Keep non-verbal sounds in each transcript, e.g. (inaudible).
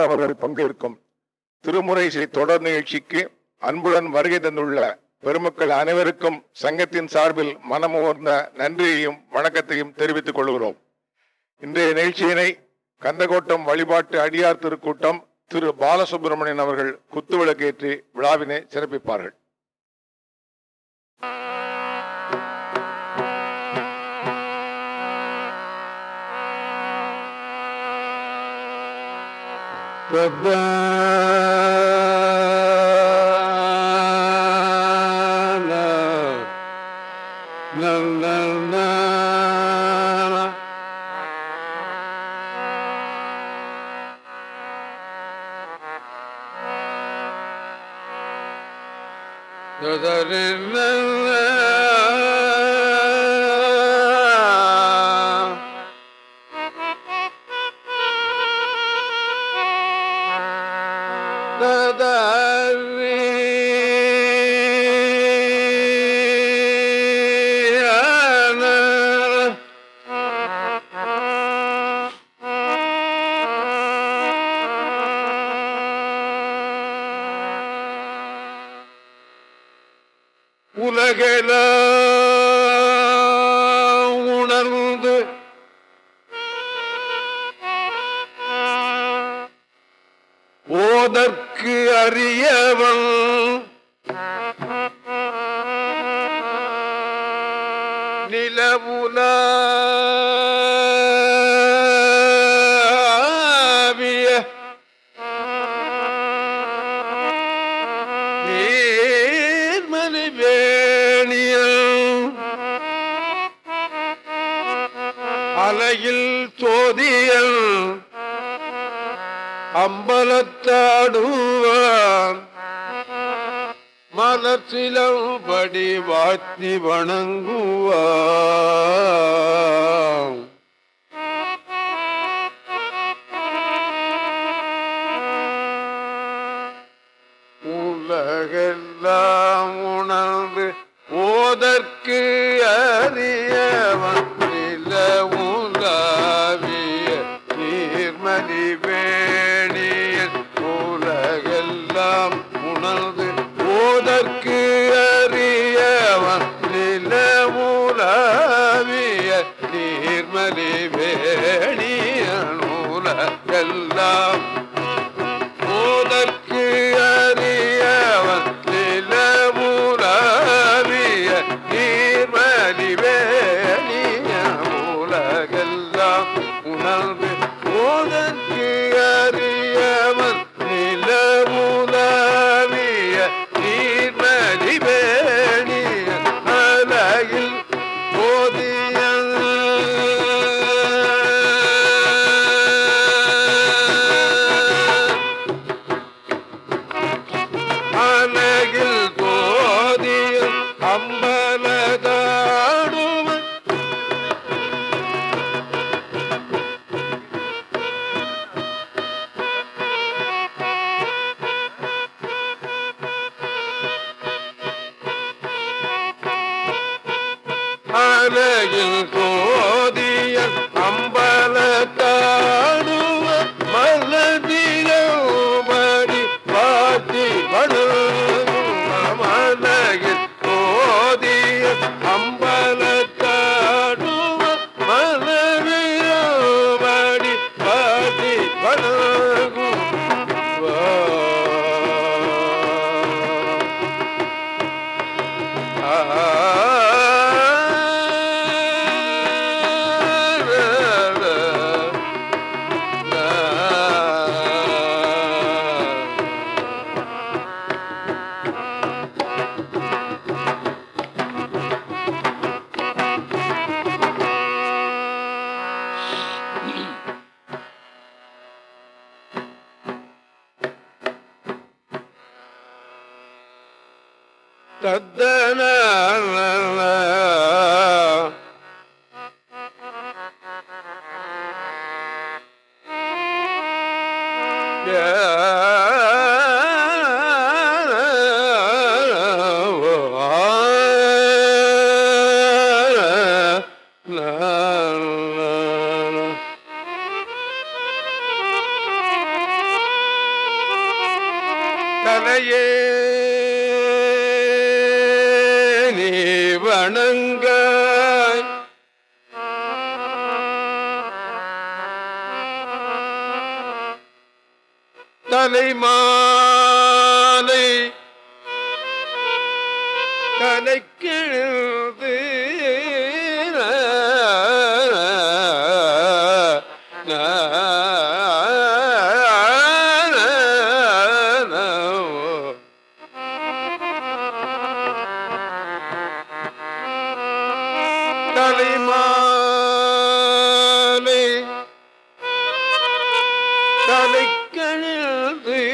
அவர்கள் பங்கேற்கும். திருமுறை இசை தொடர் நிகழ்ச்சிக்கு அன்புடன் வருகை தந்துள்ள பெருமக்கள் அனைவருக்கும் சங்கத்தின் சார்பில் மனமுகர்ந்த நன்றியையும் வணக்கத்தையும் தெரிவித்துக் கொள்கிறோம். இன்றைய நிகழ்ச்சியினை கந்தகோட்டம் வழிபாட்டு அடியார் திருக்கூட்டம் திரு பாலசுப்பிரமணியன் அவர்கள் குத்துவிளக்கேற்றி விழாவினை சிறப்பிப்பார்கள். فذا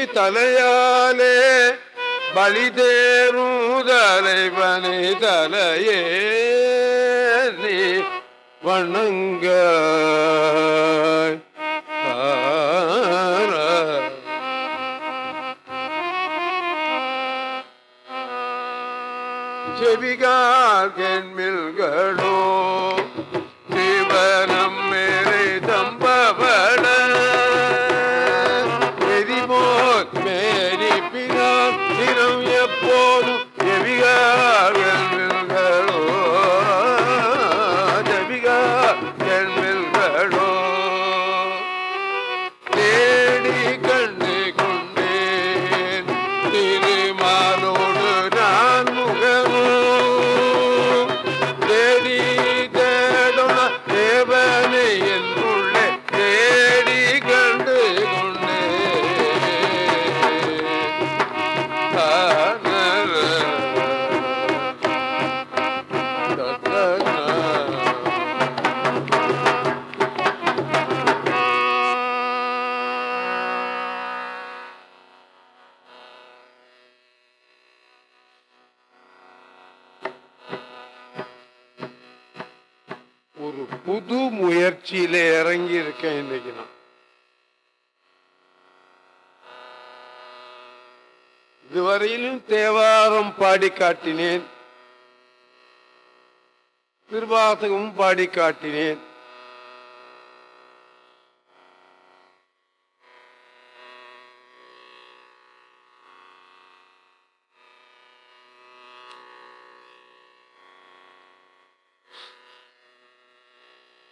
தலையாலே பலி பலிதேரும் தலைவனை தலையே நீ வணங்க. செவிகால் கெண்மில்களோ காட்டினேன் திருவாசகமும் பாடி காட்டினேன்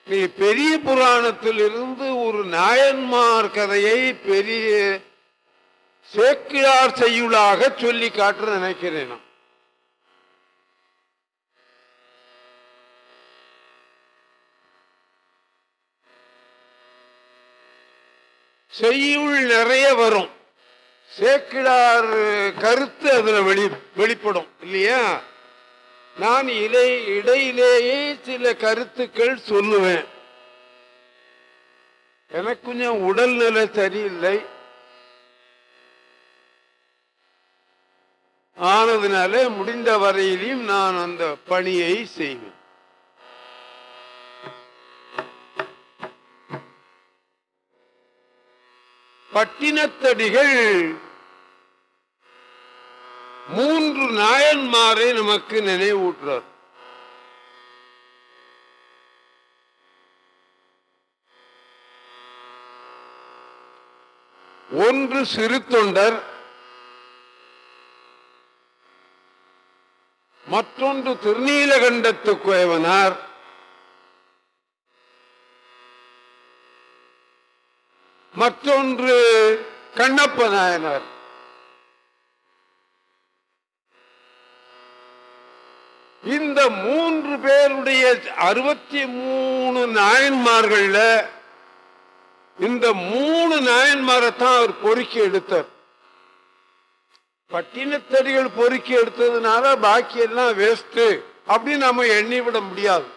நீ பெரிய புராணத்தில் இருந்து ஒரு நாயன்மார் கதையை பெரிய சேக்கிழார் செய்யுளாக சொல்லி காட்ட நினைக்கிறேன் நான். செய்யுள் நிறைய வரும். சேக்கிழார் கருத்து அதுல வெளி வெளிப்படும் இல்லையா? நான் இலை இடையிலேயே சில கருத்துக்கள் சொல்லுவேன். எனக்கு கொஞ்சம் உடல்நிலை சரியில்லை. ஆனதுனால முடிந்த வரையிலையும் நான் அந்த பணியை செய்வேன். பட்டினத்தடிகள். மூன்று நாயன்மாரை நமக்கு நினைவூட்டுறார். ஒன்று சிறு தொண்டர் மற்றொன்று திருநீலகண்டத்து குயவனார். மற்றொன்று கண்ணப்ப நாயனார். இந்த மூன்று பேருடைய அறுபத்தி மூணு நாயன்மார்கள்ல இந்த மூணு நாயன்மாரைத்தான் அவர் பொறுக்கி எடுத்தார். பட்டினத்தடிகள் பொறுக்கி எடுத்ததுனால பாக்கி எல்லாம் வேஸ்ட் அப்படின்னு நம்ம எண்ணி விட முடியாது.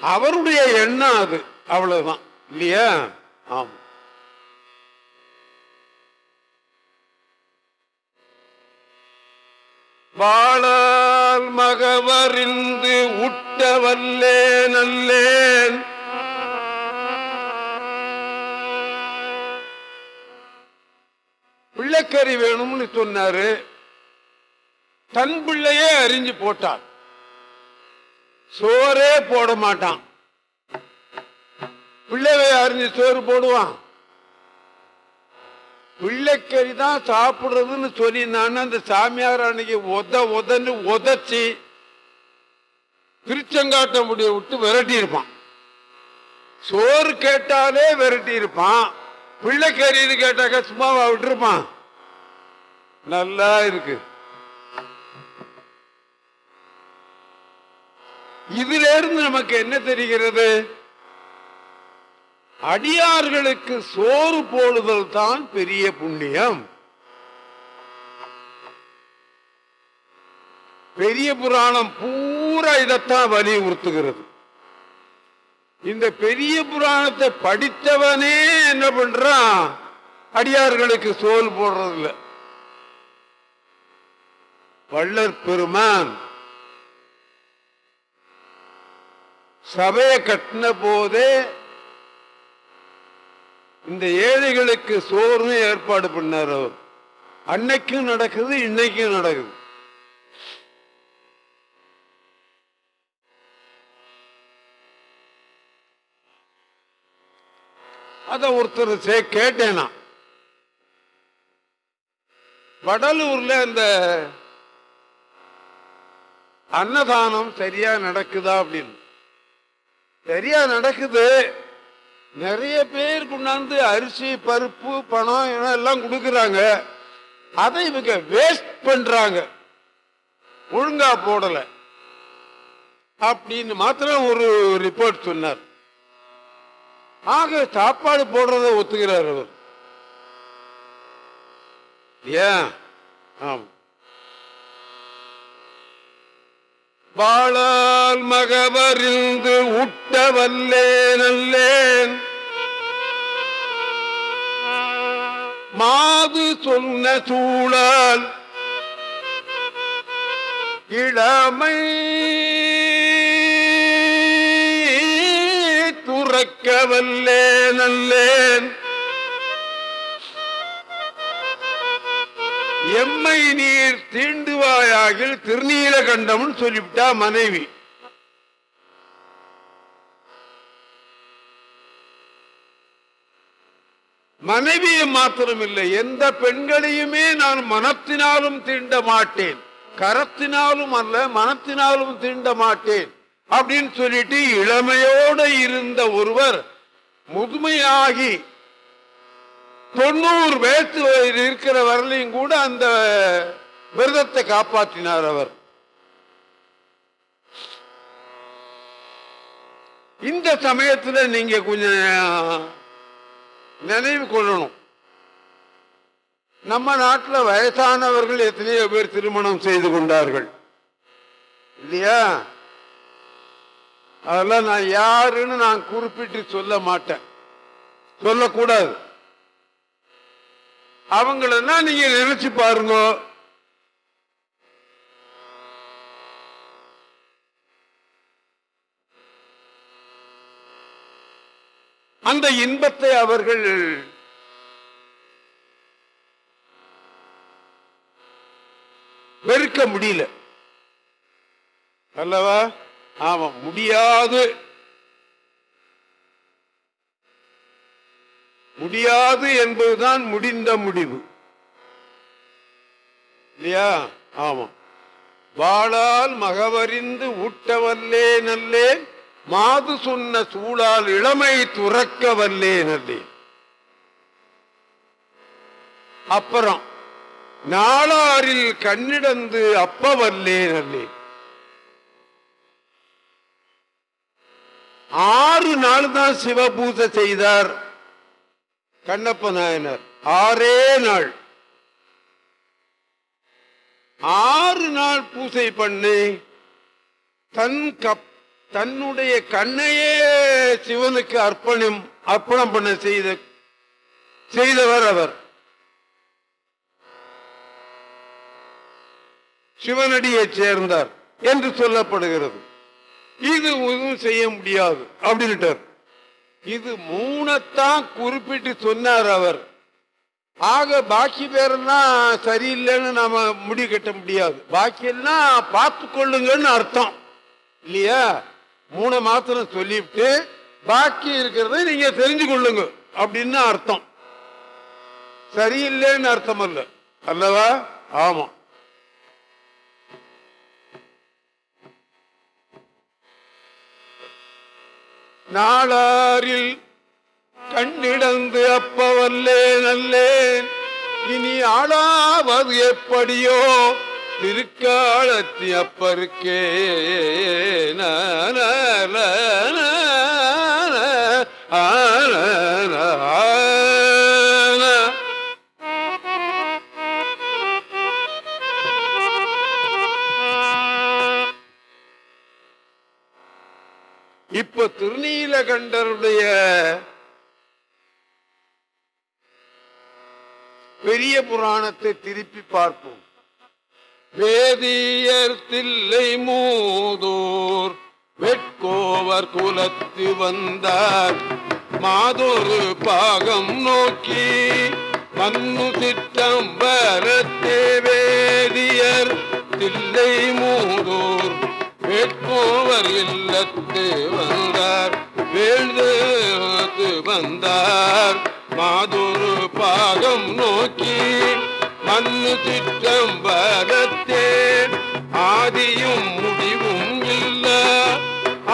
அவருடைய எண்ணம் அது. அவ்வளவுதான். இல்லையா? ஆமா. வாழால் மகவறிந்து உட்டவல்லே நல்லேன். பிள்ளைக்கறி வேணும்னு சொன்னாரு. தன் பிள்ளையே அறிஞ்சு போட்டார் சோறே போட மாட்டான். பிள்ளைவை அறிஞ்சு சோறு போடுவான். பிள்ளைக்கறி தான் சாப்பிடுறதுன்னு சொல்லி நான் அந்த சாமியார் அன்னைக்கு உத உதன்னு உதச்சி திருச்செங்காட்ட முடிய விட்டு விரட்டி இருப்பான் சோறு கேட்டாலே விரட்டி இருப்பான் பிள்ளைக்கறின்னு கேட்டாக்க சும்மாவா விட்டுருப்பான். நல்லா இருக்கு. இதிலிருந்து நமக்கு என்ன தெரிகிறது? அடியார்களுக்கு சோறு போடுதல் தான் பெரிய புண்ணியம். பெரிய புராணம் பூரா இதைத்தான் வலியுறுத்துகிறது இந்த பெரிய புராணத்தை படித்தவனே என்ன பண்றான்? அடியார்களுக்கு சோறு போடுறதில்லை. வள்ளற் பெருமான் சபையை கட்டின போதே இந்த ஏழைகளுக்கு சோறுன்னு ஏற்பாடு பண்ணார் அவர். அன்னைக்கும் நடக்குது இன்னைக்கும் நடக்குது. அத ஒருத்தர் சே- கேட்டேனா. வடலூர்ல இந்த அன்னதானம் சரியா நடக்குதா அப்படின்னு. சரியா நடக்குது. நிறைய பேர் கொண்டாந்து அரிசி பருப்பு பணம் எல்லாம் கொடுக்கறாங்க. அதை இவங்க வேஸ்ட் பண்றாங்க. ஒழுங்கா போடல. அப்படின்னு மாத்திரம் ஒரு ரிப்போர்ட் சொன்னார். ஆக சாப்பாடு போடுறத ஒத்துக்கிறார் அவர். ஏன்? ஆமா. வாழால் மகவரிந்து உட்ட வல்லேன் அல்லேன் மாது சொன்ன சூழல் இளமை துறக்க வல்லேன் எம்மை நீர் தீண்டுவாயாகில் திருநீலகண்டம்னு சொல்லிவிட்டா மனைவி. மனைவியை மாத்திரமில்லை எந்த பெண்களையுமே நான் மனத்தினாலும் தீண்ட மாட்டேன். கரத்தினாலும் அல்ல மனத்தினாலும் தீண்ட மாட்டேன். அப்படின்னு சொல்லிட்டு இளமையோடு இருந்த ஒருவர் முதுமையாகி தொண்ணூறு வயசு இருக்கிற வரலையும் கூட அந்த விரதத்தை காப்பாற்றினார் அவர். இந்த சமயத்துல நீங்க கொஞ்சம் நினைவு கொள்ளணும். நம்ம நாட்டில் வயசானவர்கள் எத்தனையோ பேர் திருமணம் செய்து கொண்டார்கள். இல்லையா? அதெல்லாம் நான் யாருன்னு நான் குறிப்பிட்டு சொல்ல மாட்டேன். சொல்லக்கூடாது. அவங்களெல்லாம் நீங்க நினைச்சு பாருங்க. அந்த இன்பத்தை அவர்கள் வெறுக்க முடியல. அல்லவா? ஆமா முடியாது. முடியாது என்பதுதான் முடிந்த முடிவு. இல்லையா? ஆமா. வாழால் மகவறிந்து ஊட்டவல்லே நல்லே மாது சொன்ன சூழால் இளமை துறக்க வல்லே நல்லே. அப்புறம் நாளாரில் கண்ணிடந்து அப்ப வல்லே நல்லே. ஆறு நாள் தான் சிவபூஜை செய்தார். கண்ணப்ப நாயனர் ஆறே நாள். ஆறு நாள் பூசை பண்ணி தன் கப் தன்னுடைய கண்ணையே சிவனுக்கு அர்ப்பணம் அர்ப்பணம் பண்ண செய்த செய்தவர் அவர். சிவனடியைச் சேர்ந்தார் என்று சொல்லப்படுகிறது. இது எதுவும் செய்ய முடியாது அப்படின்ட்டார் இது மூணத்தான் குறிப்பிட்டு சொன்னார் அவர். ஆக பாக்கி பேரெல்லாம் சரியில்லைன்னு நாம முடி கட்ட முடியாது. பாக்கியெல்லாம் பார்த்து கொள்ளுங்கன்னு அர்த்தம். இல்லையா? மூணு மாத்திரம் சொல்லிவிட்டு பாக்கி இருக்கிறத நீங்க தெரிஞ்சு கொள்ளுங்க அப்படின்னு அர்த்தம். சரியில்லைன்னு அர்த்தம் அல்ல அல்லவா? ஆமா. நாளாரில் கண்ணிடந்து அப்பவல்லே நல்லேன் இனி ஆளாவது எப்படியோ திருக்காலத்தி அப்பருக்கே ஆன இப்ப திருநீலகண்டருடைய பெரிய புராணத்தை திருப்பி பார்ப்போம். வேதியர் தில்லை மூதூர் வெட்கோவர் குலத்து வந்தார். மாதொரு பாகம் நோக்கி மண்ணு திட்டம் வரத்தே வேதியர் தில்லை மூதூர் வேட்போவர் இல்லத்து வந்தார் வேழ்ந்து வந்தார். மாதொரு பாகம் நோக்கி மண்ணு திட்டம் வரத்தே ஆதியும் முடிவும் இல்ல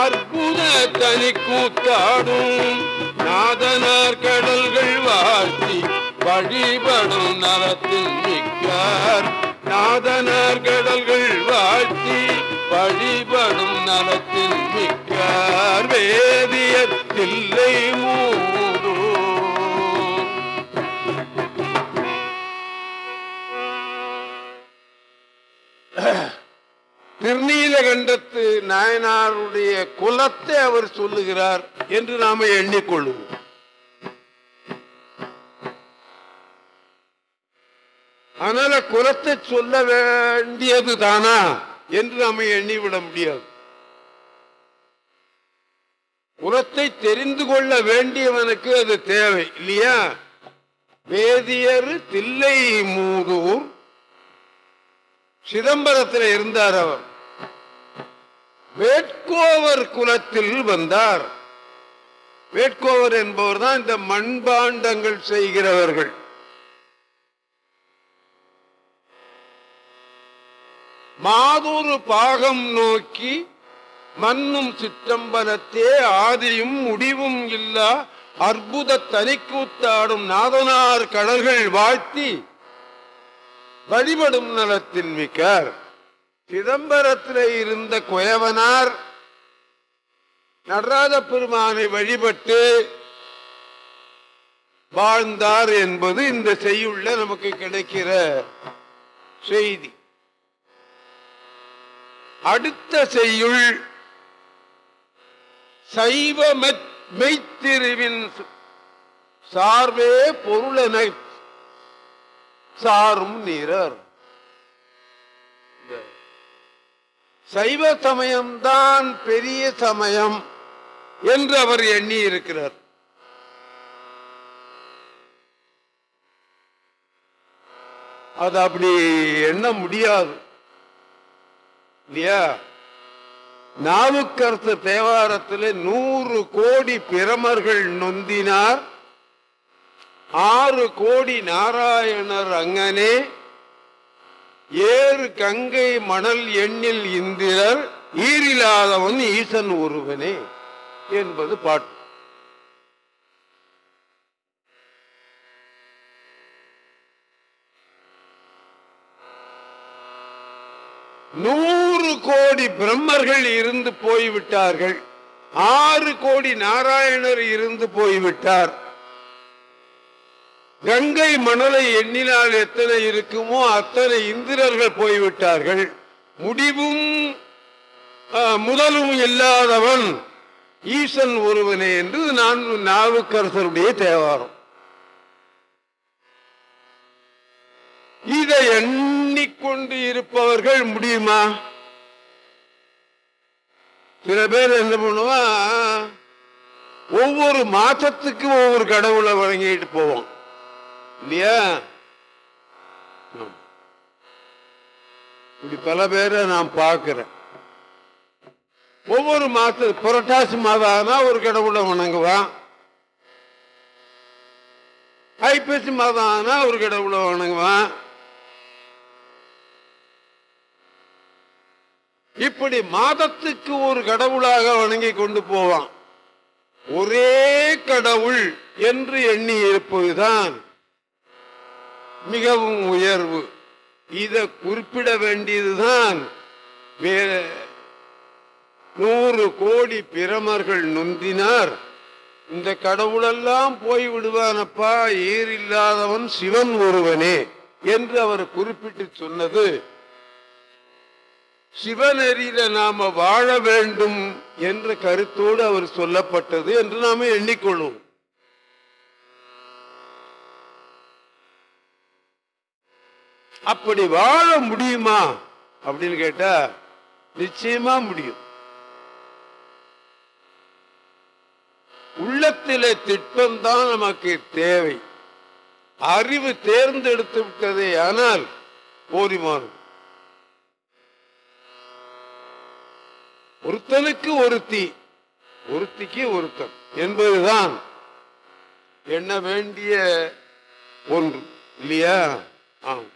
அற்புத தனி கூத்தாடும். நாதனார் கடல்கள் வாழ்த்தி வழிபடும் நலத்தில் மிக்கார் நாதனார் கடல்கள் வாழ்த்தி வழிபடும் நலத்தில் மிக்கார் வேதியர் தில்லை மூதோ திருநீலகண்டத்து நாயனாருடைய குலத்தை அவர் சொல்லுகிறார் என்று நாம எண்ணிக்கொள்வோம் அதனால குலத்தை சொல்ல வேண்டியது தானா என்று நாம எண்ணிவிட முடியாது. குலத்தை தெரிந்து கொள்ள வேண்டியவனுக்கு அது தேவை இல்லையா? வேதியர் தில்லை மூதூர். சிதம்பரத்தில் இருந்தார் அவர். வேட்கோவர் குலத்தில் வந்தார். வேட்கோவர் என்பவர் தான் இந்த மண்பாண்டங்கள் செய்கிறவர்கள். மாதொரு பாகம் நோக்கி மண்ணும் சிற்றம்பலத்தே ஆதியும் முடிவும் இல்லா அற்புத தனிக்கூத்தாடும் நாதனார் கடல்கள் வாழ்த்தி வழிபடும் நலத்தில் மிக்கார். சிதம்பரத்தில் இருந்த குயவனார் நடராஜ பெருமானை வழிபட்டு வாழ்ந்தார் என்பது இந்த செய்யுள்ள நமக்கு கிடைக்கிற செய்தி. அடுத்த செய்யுள் சைவ மெத்- மெய்த்திருவின் சார்பே பொருளனை சாரும் நீரர். சைவ சமயம்தான் பெரிய சமயம் என்று அவர் எண்ணி இருக்கிறார். அது அப்படி எண்ண முடியாது. இல்லையா? நாவுக்கரசு தேவாரத்தில் நூறு கோடி பிரமர்கள் நொந்தினார். ஆறு கோடி நாராயணர் அங்கனே. ஏறு கங்கை மணல் எண்ணில் இந்திரர் ஈரில்லாதவன் ஈசன் ஒருவனே என்பது பாட்டு. நூறு கோடி பிரம்மர்கள் இருந்து போய்விட்டார்கள். ஆறு கோடி நாராயணர் இருந்து போய்விட்டார். கங்கை மணலை எண்ணினால் எத்தனை இருக்குமோ அத்தனை இந்திரர்கள் போய்விட்டார்கள். முடிவும் முதலும் இல்லாதவன் ஈசன் ஒருவனே என்று நான் நாவுக்கரசருடைய தேவாரம். இதை எண்ணிக்கொண்டு இருப்பவர்கள் முடியுமா? சில பேர் என்ன பண்ணுவோம் ஒவ்வொரு மாசத்துக்கு ஒவ்வொரு கடவுளை வழங்கிட்டு போவோம் இல்லையா? இப்படி பல பேரை நான் பார்க்கிறேன். ஒவ்வொரு மாசத்து புரட்டாசி மாதம் ஒரு கடவுளை வணங்குவான். ஐப்பசி மாதம் ஆனா ஒரு கடவுளை வணங்குவான். இப்படி மாதத்துக்கு ஒரு கடவுளாக வணங்கி கொண்டு போவான். ஒரே கடவுள் என்று எண்ணி இருப்பதுதான் மிகவும் உயர்வு. இதை குறிப்பிட வேண்டியதுதான் வேற நூறு கோடி பிரமர்கள் நொந்தினார். இந்த கடவுளெல்லாம் போய் விடுவானப்பா ஏறில்லாதவன் இல்லாதவன் சிவன் ஒருவனே என்று அவர் குறிப்பிட்டு சொன்னது சிவநெறியில நாம வாழ வேண்டும் என்ற கருத்தோடு அவர் சொல்லப்பட்டது என்று நாம எண்ணிக்கொள்வோம். அப்படி வாழ முடியுமா அப்படின்னு கேட்டா நிச்சயமா முடியும். உள்ளத்திலே திட்டம்தான் நமக்கு தேவை. அறிவு தேர்ந்தெடுத்து விட்டதே ஆனால் போரிமானம் ஒருத்தனுக்கு ஒருத்தி ஒருத்திக்கு ஒருத்தன் என்பதுதான் எண்ண வேண்டிய ஒன்று இல்லையா? ஆம்.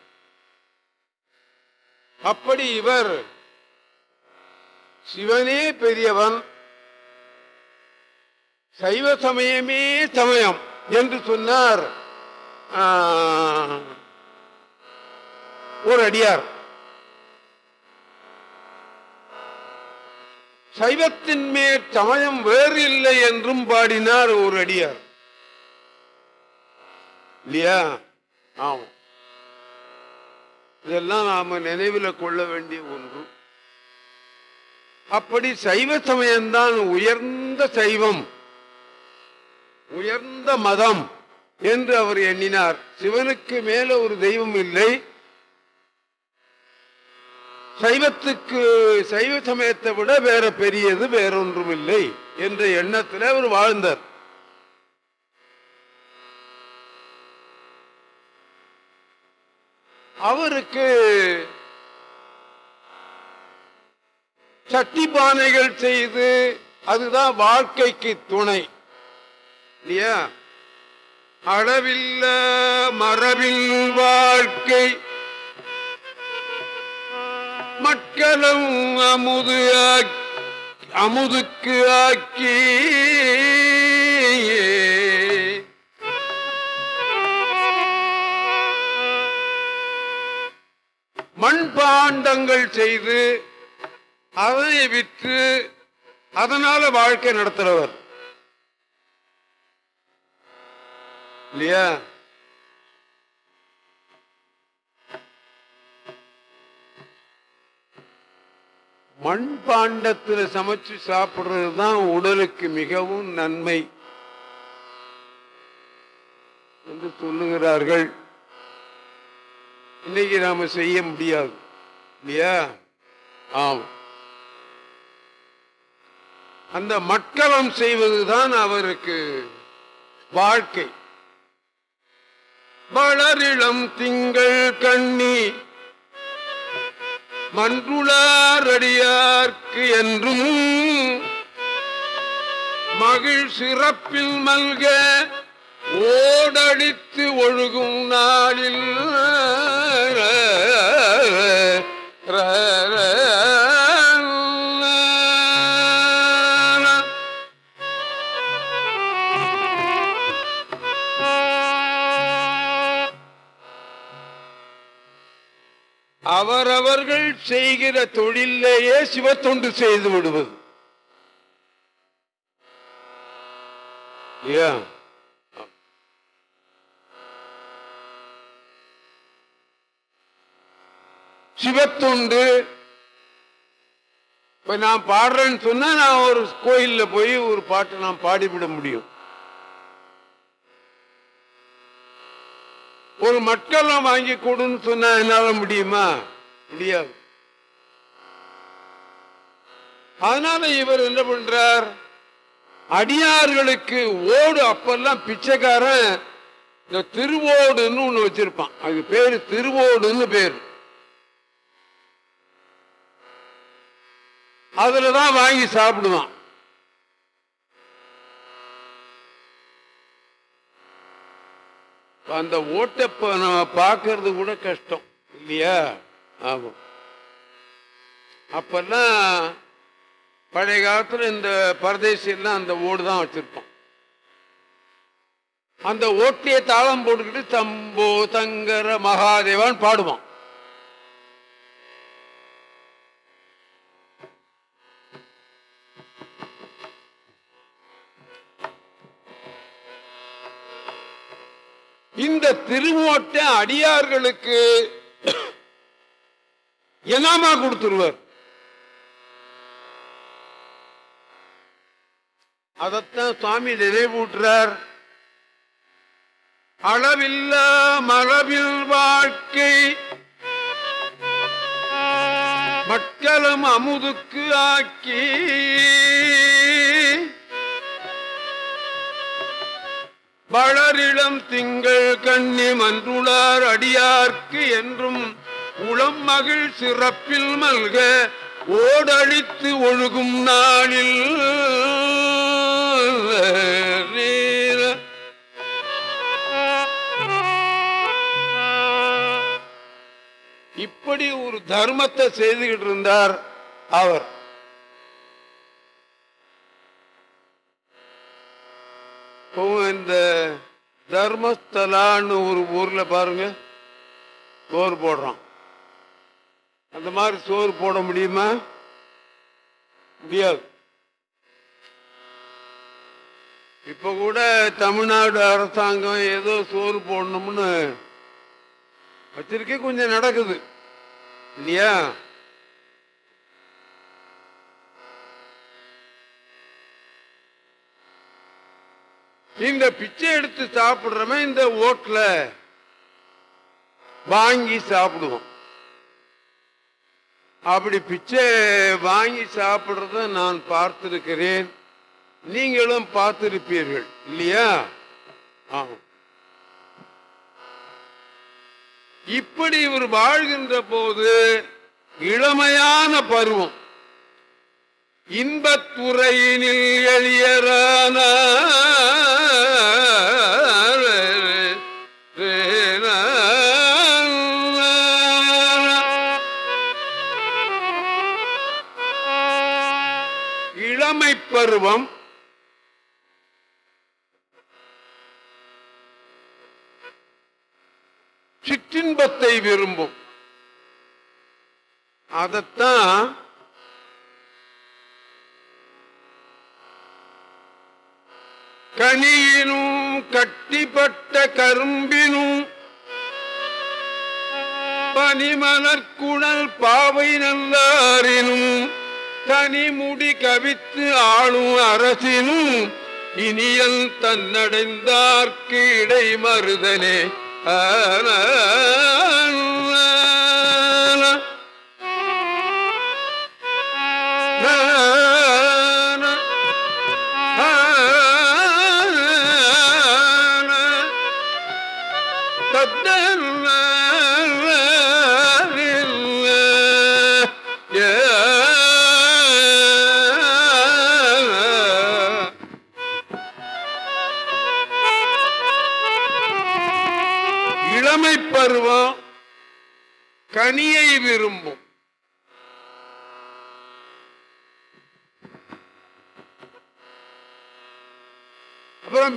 அப்படி இவர் சிவனே பெரியவன் சைவ சமயமே சமயம் என்று சொன்னார் ஒரு அடியார். சைவத்தின் மேல் சமயம் வேறு இல்லை என்றும் பாடினார் ஒரு அடியார். இல்லையா? ஆமா இதெல்லாம் நாம நினைவில் கொள்ள வேண்டிய ஒன்று. அப்படி சைவ சமயம்தான் உயர்ந்த சைவம் உயர்ந்த மதம் என்று அவர் எண்ணினார். சிவனுக்கு மேல ஒரு தெய்வம் இல்லை. சைவத்துக்கு சைவ சமயத்தை விட வேற பெரியது வேறொன்றும் இல்லை என்ற எண்ணத்தில் அவர் வாழ்ந்தார். அவருக்கு சட்டி பானைகள் செய்து அதுதான் வாழ்க்கைக்கு துணை. இல்லையா? அளவில்ல மரபில் வாழ்க்கை மக்களும் அமுது ஆக்- அமுதுக்கு ஆக்கி. மண்பாண்டங்கள் செய்து அதை விற்று அதனால வாழ்க்கை நடத்துறவர். இல்லையா? மண்பாண்டத்தில் சமைச்சு சாப்பிடுறது தான் உடலுக்கு மிகவும் நன்மை. என்று சொல்லுகிறார்கள். இன்னைக்கு நாம செய்ய முடியாது. இல்லையா? ஆம். அந்த மட்கலம் செய்வதுதான் அவருக்கு வாழ்க்கை. வளரிளம் திங்கள் கண்ணி மன்றுளாரடியார்க்கு என்றும் மகிழ் சிறப்பில் மல்க ஓடடித்து ஒழுகும் நாளில். செய்கிற தொழிலேயே சிவத்தொண்டு செய்து விடுவது. இல்லையா? சிவத்தொண்டு இப்ப நான் பாடுறேன்னு சொன்னா நான் ஒரு கோயில்ல போய் ஒரு பாட்டை நான் பாடிவிட முடியும். ஒரு மட்கெல்லாம் வாங்கி கொடுன்னு சொன்னா என்னால முடியுமா? முடியாது. அதனால இவர் என்ன பண்றார்? அடியார்களுக்கு ஓடு அப்பெல்லாம் பிச்சைக்காரன் இந்த திருவோடுன்னு ஒண்ணு வச்சிருப்பான். அது பேரு திருவோடுன்னு பேரு. அதுலதான் வாங்கி சாப்பிடுவான். அந்த ஓட்டை நம்ம பார்க்கறது கூட கஷ்டம் இல்லையா? ஆமாம் அப்பெல்லாம் பழைய காலத்துல இந்த பரதேசியெல்லாம் அந்த ஓடு தான் வச்சிருப்பான் அந்த ஓட்டிய தாளம் போட்டுக்கிட்டு தம்போ தங்கர மகாதேவான் பாடுவான் இந்த திருமோட்ட அடியார்களுக்கு (clears throat) என்னமா கொடுத்துருவார்? அதத்தான் சுவாமி நினைவூட்டுறார். அளவில்லா மரபில் வாழ்க்கை. மக்களும் அமுதுக்கு ஆக்கி. வளரிடம் திங்கள் கண்ணி மன்றுளார் அடியார்க்கு என்றும் உளம் மகிழ் சிறப்பில் மல்க ஓடழித்து ஒழுகும் நாளில் எப்படி ஒரு தர்மத்தை செய்துகிட்டு இருந்தார் அவர். இந்த தர்மஸ்தலான்னு ஒரு ஊர்ல பாருங்க சோறு போடுறான். அந்த மாதிரி சோறு போட முடியுமா? முடியாது. இப்ப கூட தமிழ்நாடு அரசாங்கம் ஏதோ சோறு போடணும்னு வச்சிருக்கே கொஞ்சம் நடக்குது. இல்லையா இந்த பிச்சை எடுத்து சாப்பிடுறவன் இந்த ஓட்டுல வாங்கி சாப்பிடுவோம் அப்படி பிச்சை வாங்கி சாப்பிடுறத நான் பார்த்திருக்கிறேன். நீங்களும் பார்த்திருப்பீர்கள் இல்லையா? ஆமா. இப்படி இவர் வாழ்கின்ற போது இளமையான பருவம். இன்பத்துறையினில் எளியரான இளமை பருவம் சிற்றின்பத்தை விரும்பும். அதத்தான் கனியினும் கட்டிப்பட்ட கரும்பினும் பனிமலர்குழல் பாவை நல்லாரினும் தனிமுடி கவித்து ஆளும் அரசினும் இனியல் தன்னடைந்தார்க்கு இடை மறுதலே ஆன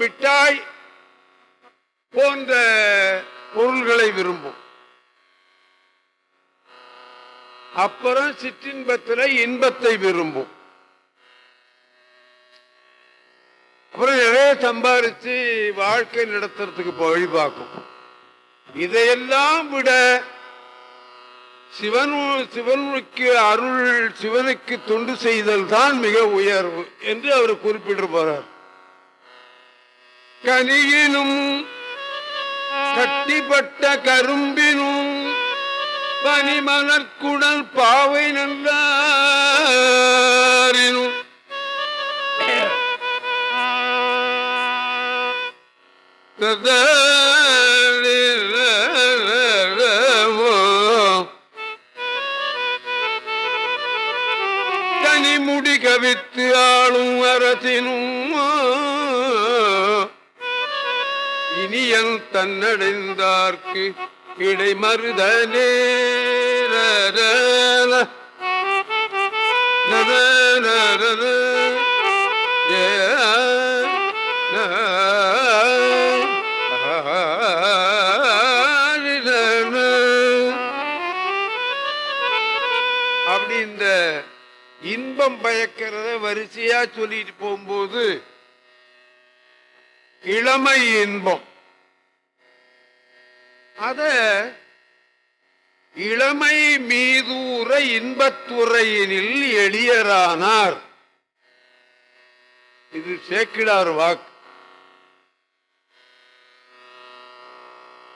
மிட்டாய் போன்ற பொருள்களை விரும்பும். அப்புறம் சிற்றின்பத்தில் இன்பத்தை விரும்பும். அப்புறம் நிறைய சம்பாதிச்சு வாழ்க்கை நடத்துறதுக்கு வழிபாக்கும் இதையெல்லாம் விட சிவன் சிவனுக்கு அருள் சிவனுக்கு தொண்டு செய்தல் தான் மிக உயர்வு என்று அவர் குறிப்பிட்டு போறார். கனியினும் கட்டிப்பட்ட கரும்பினும் பனிமலர்குடல் பாவை நல்லாரினும் கனிமுடி கவித்து ஆளும் அரசினும். இனியன் தன்னடைந்தார்க்கு இடைமருதனே ரரன. அப்படி இந்த இன்பம் பயக்கிறத வரிசையா சொல்லிட்டு போகும்போது இளமை இன்பம் அத இளமை மீதூர இன்பத்துறையினில் எளியரானார். இது சேக்கிடார் வாக்கு.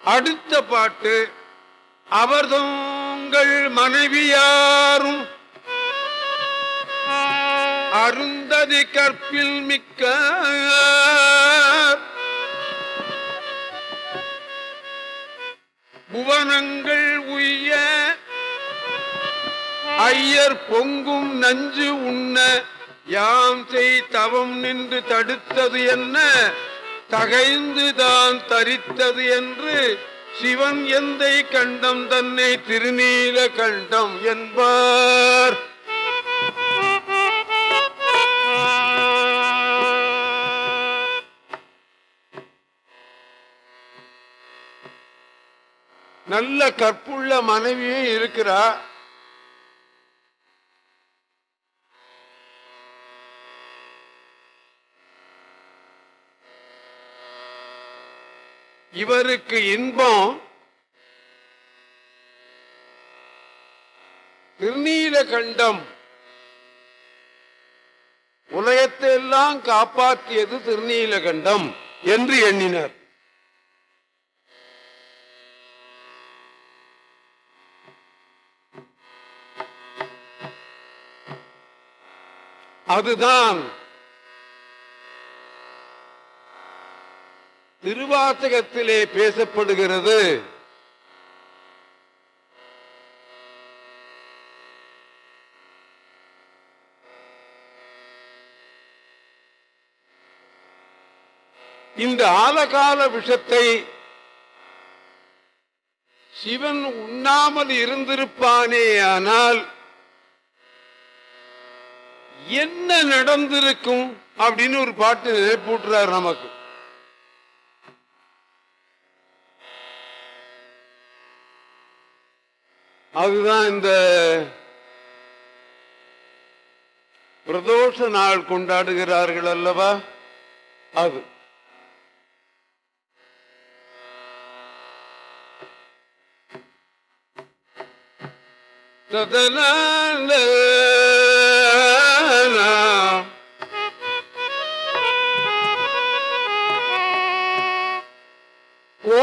அடுத்த பாட்டு அவர்தங்கள் மனைவியாரும் அருந்ததி கற்பில் மிக்க புவனங்கள் உய்ய ஐயர் பொங்கும் நஞ்சு உண்ண யாம் செய் தவம் நின்று தடுத்தது என்ன? தகைந்து தான் தரித்தது என்று சிவன் எந்தை கண்டம் தன்னை திருநீல கண்டம் என்பார். நல்ல கற்புள்ள மனைவியும் இருக்கிறா. இவருக்கு இன்பம் திருநீலகண்டம் உலகத்தை எல்லாம் காப்பாற்றியது திருநீலகண்டம் என்று எண்ணினர். அதுதான். திருவாசகத்திலே பேசப்படுகிறது. இந்த ஆலகால விஷத்தை சிவன் உண்ணாமல் இருந்திருப்பானே ஆனால் என்ன நடந்திருக்கும் அப்படின்னு ஒரு பாட்டு போட்டுறாரு நமக்கு. அதுதான் இந்த பிரதோஷ நாள் கொண்டாடுகிறார்கள் அல்லவா? அது. ததன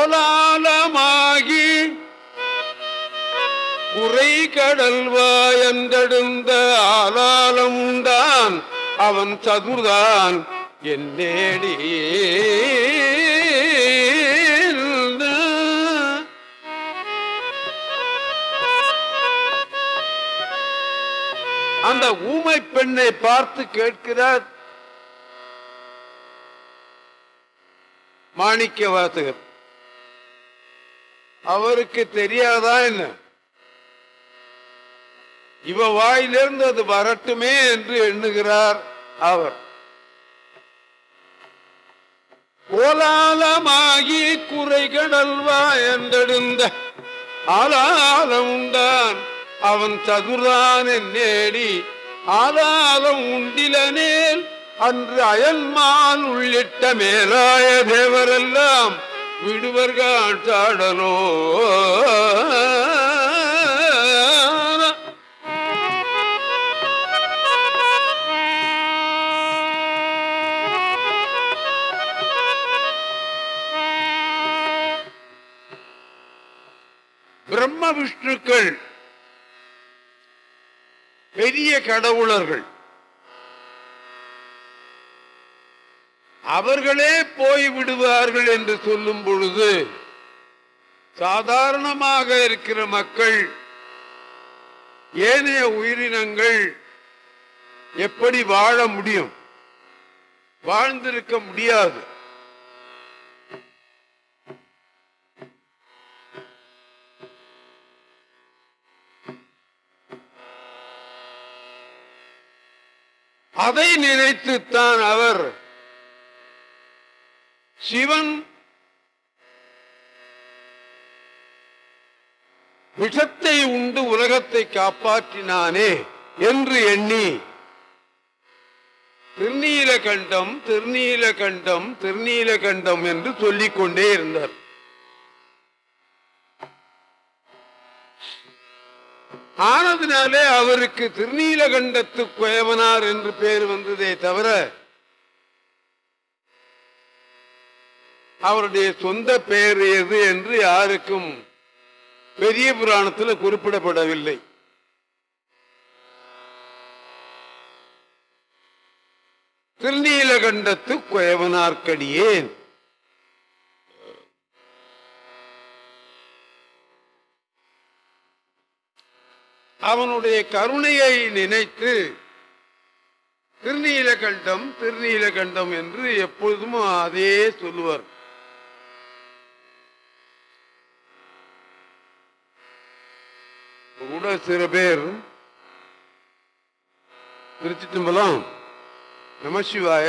கோலாலமாகி உரை கடல்வாயந்தெடுந்த ஆலாலம் உண்டான். அவன் சதுர்தான் என்னேடி அந்த ஊமை பெண்ணை பார்த்து கேட்கிறார். மாணிக்க வாசகர் அவருக்கு தெரியாதா என்ன? இவ வாயிலிருந்து அது வரட்டுமே என்று எண்ணுகிறார் அவர். கோலாலமாகி குறைகடல்வா என்றெடுந்த ஆலாலம் உண்டான். அவன் சதுர்தான் நேடி ஆலாலம் உண்டிலனேல் அன்று அயன்மான் உள்ளிட்ட மேலாய தேவரெல்லாம் விடுவர்காட்டாடலோ பிரம்ம விஷ்ணுக்கள் பெரிய கடவுளர்கள். அவர்களே போய்விடுவார்கள் என்று சொல்லும் பொழுது சாதாரணமாக இருக்கிற மக்கள் ஏனைய உயிரினங்கள் எப்படி வாழ முடியும்? வாழ்ந்திருக்க முடியாது. அதை நினைத்துத்தான் அவர் சிவன் விஷத்தை உண்டு உலகத்தை காப்பாற்றினானே என்று எண்ணி திருநீலகண்டம் திருநீலகண்டம் திருநீலகண்டம் என்று சொல்லிக்கொண்டே இருந்தார். ஆனதுனாலே அவருக்கு திருநீலகண்டத்து குயவனார் என்று பெயர் வந்ததே தவிர அவருடைய சொந்த பெயர் எது என்று யாருக்கும் பெரிய புராணத்தில் குறிப்பிடப்படவில்லை. திருநீலகண்டத்து குயவனார்க்கடியேன். அவனுடைய கருணையை நினைத்து திருநீலகண்டம் திருநீலகண்டம் என்று எப்பொழுதும் அதே சொல்லுவார். கூட சில பேர் திருச்சி தும்பலம் நமசிவாய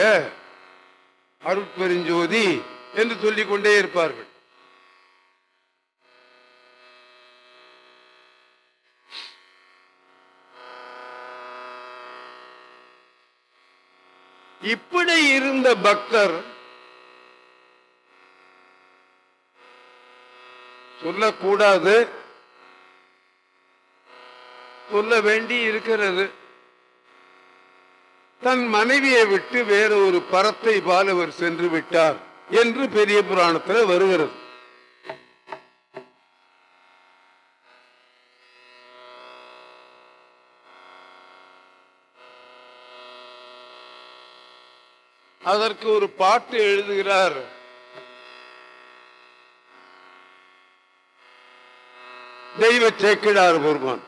அருட்பெருஞ்சோதி என்று சொல்லிக் கொண்டே இருப்பார்கள். இப்படி இருந்த பக்தர் சொல்லக்கூடாது. சொல்ல வேண்டி இருக்கிறது. தன் மனைவியை விட்டு வேற ஒரு பரத்தை பாலவர் சென்று விட்டார் என்று பெரிய புராணத்தில் வருகிறது. அதற்கு ஒரு பாட்டு எழுதுகிறார். தெய்வ சேக்கிடார் பெருமான்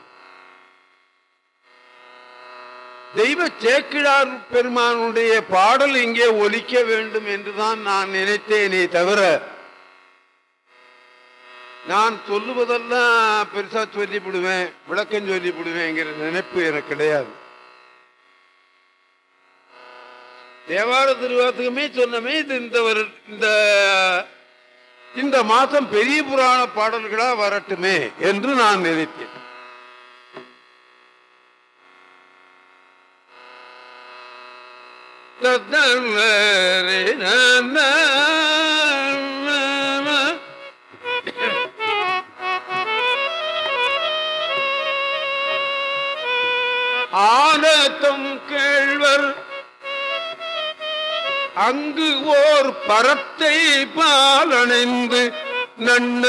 தெய்வ சேக்கிழார் பெருமானுடைய பாடல் இங்கே ஒலிக்க வேண்டும் என்றுதான் நான் நினைத்தேனே தவிர நான் சொல்லுவதெல்லாம் பெருசா சொல்லிவிடுவேன் விளக்கம் சொல்லிவிடுவேங்கிற நினைப்பு எனக்கு கிடையாது. தேவார திருவாத்துக்குமே சொன்னமே இது இந்த இந்த இந்த மாதம் பெரிய புராண பாடல்களா வரட்டுமே என்று நான் நினைத்தேன். ஆனத்தும் கேழ்வர் அங்கு ஓர் பரத்தை பாலணைந்து நன்ன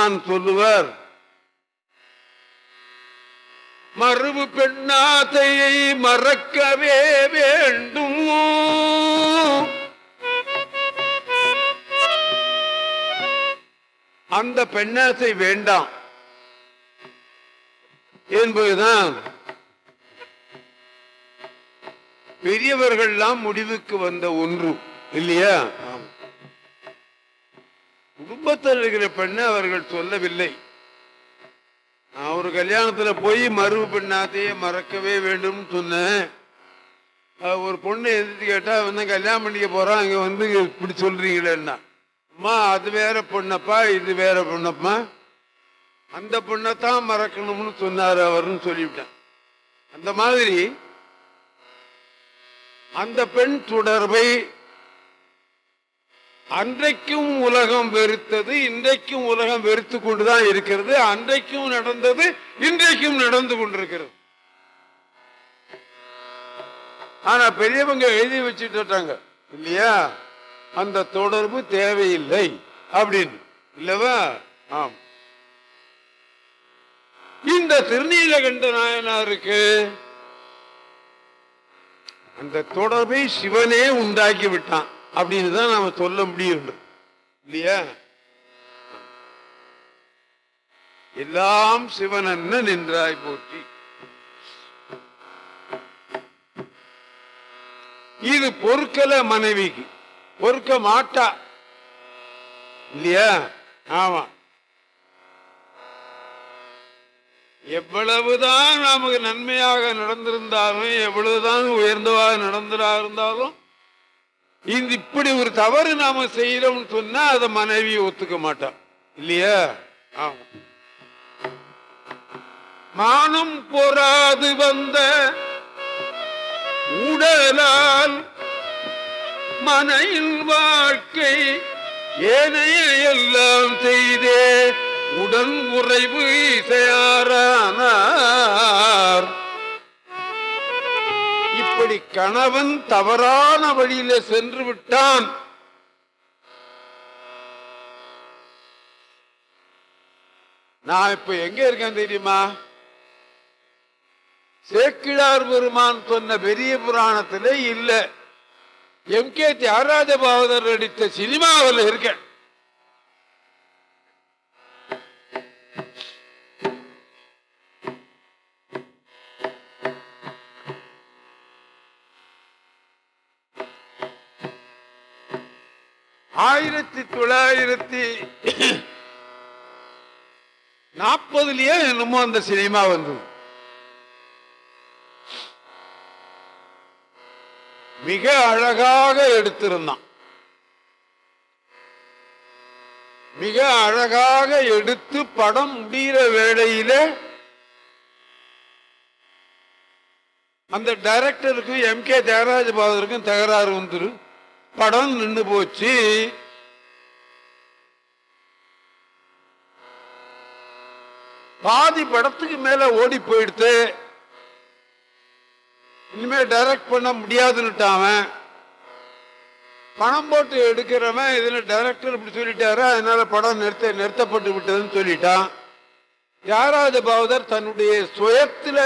பெருமான் சொல்லுவர். மறுவு பெண்ணாத்தையை மறக்கவே வேண்டும். அந்த பெண்ணாசை வேண்டாம். என்பதுதான் பெரியவர்கள்லாம் முடிவுக்கு வந்த ஒன்று இல்லையா? குடும்பத்தில் இருக்கிற பெண்ணை அவர்கள் சொல்லவில்லை. நான் ஒரு கல்யாணத்துல போய் மறுவு பெண்ணாத்தையே மறக்கவே வேண்டும் சொன்னேன். ஒரு பொண்ணு எதிர்த்து கேட்டா வந்து கல்யாணம் பண்ணிக்க போறான் அங்க வந்து இப்படி சொல்றீங்களேன்னா. அம்மா அது வேற பொண்ணப்பா இது வேற பொண்ணப்பா? அந்த பொண்ணைத்தான் மறக்கணும்னு சொன்னார் அவர்னு சொல்லிவிட்டேன். அந்த மாதிரி அந்த பெண் தொடர்பை அன்றைக்கும் உலகம் வெறுத்தது இன்றைக்கும் உலகம் வெறுத்து கொண்டுதான் இருக்கிறது. அன்றைக்கும் நடந்தது இன்றைக்கும் நடந்து கொண்டிருக்கிறது. ஆனா பெரியவங்க எழுதி வச்சுட்டாங்க இல்லையா? அந்த தொடர்பு தேவையில்லை அப்படின்னு. இல்லவா? ஆம். இந்த திருநீலகண்ட நாயனாருக்கு அந்த தொடர்பை சிவனே உண்டாக்கி விட்டான். அப்படின்னு தான் நாம சொல்ல முடியும் இல்லையா? எல்லாம் சிவனன்னு நின்றாய் போற்றி. இது பொறுக்கல மனைவிக்கு. பொறுக்க மாட்டா. இல்லையா? ஆமா. எவ்வளவுதான் நமக்கு நன்மையாக நடந்திருந்தாலும் எவ்வளவுதான் உயர்ந்தவாக நடந்ததா இருந்தாலும் இந்த இப்படி ஒரு தவறு நாம செய்யறோம்னு சொன்னா அதை மனைவி ஒத்துக்க மாட்டான் இல்லையா? ஆமா. மானம் பொறாது வந்த உடலால் மனையில் வாழ்க்கை ஏனைய எல்லாம் செய்தே உடன் உறைவு இசையாரானார். அப்படி கணவன் தவறான வழியில சென்று விட்டான். நான் இப்ப எங்க இருக்கேன் தெரியுமா? சேக்கிழார் பெருமான் சொன்ன பெரிய புராணத்திலே இல்ல. எம் கே தியாகராஜ பாகவதர் நடித்த சினிமாவில் இருக்கேன். நாற்பதுலயே என்னமோ அந்த சினிமா வந்தது மிக அழகாக எடுத்திருந்தான். மிக அழகாக எடுத்து படம் முடிகிற வேளையில அந்த டைரக்டருக்கும் எம் கே தியாகராஜ பாதருக்கும் தகராறு வந்துரு. படம் நின்று போச்சு. பாதி படத்துக்கு மேல ஓடி போயிடுத்து. இனிமே டைரக்ட் பண்ண முடியாதுன்னுட்டான் அவன். பணம் போட்டு எடுக்கிறவன் இதுல டைரக்டர் இப்படி சொல்லிட்டாரு அதனால படம் நிறுத்த நிறுத்தப்பட்டு விட்டதுன்னு சொல்லிட்டான். தியாகராஜ பாவதர் தன்னுடைய சுயத்துல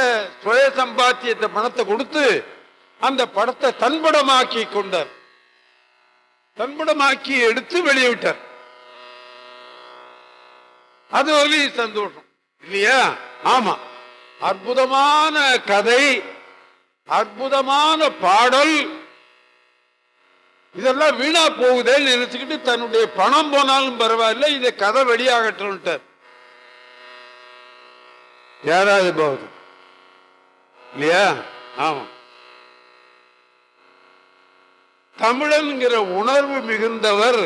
சுய சம்பாத்தியத்தை பணத்தை கொடுத்து அந்த படத்தை தன்படமாக்கி கொண்டார். தன்படமாக்கி எடுத்து வெளியிட்டார். அது ஒரு சந்தோஷம். இல்லையா? ஆமா. அற்புதமான கதை அற்புதமான பாடல். இதெல்லாம் வீணா போகுதேன்னு நினைச்சுக்கிட்டு தன்னுடைய பணம் போனாலும் பரவாயில்ல இதை கதை வெளியாகட்டும்ட்டார் யாராவது போகுது இல்லையா? ஆமா. தமிழன்கிற உணர்வு மிகுந்தவர்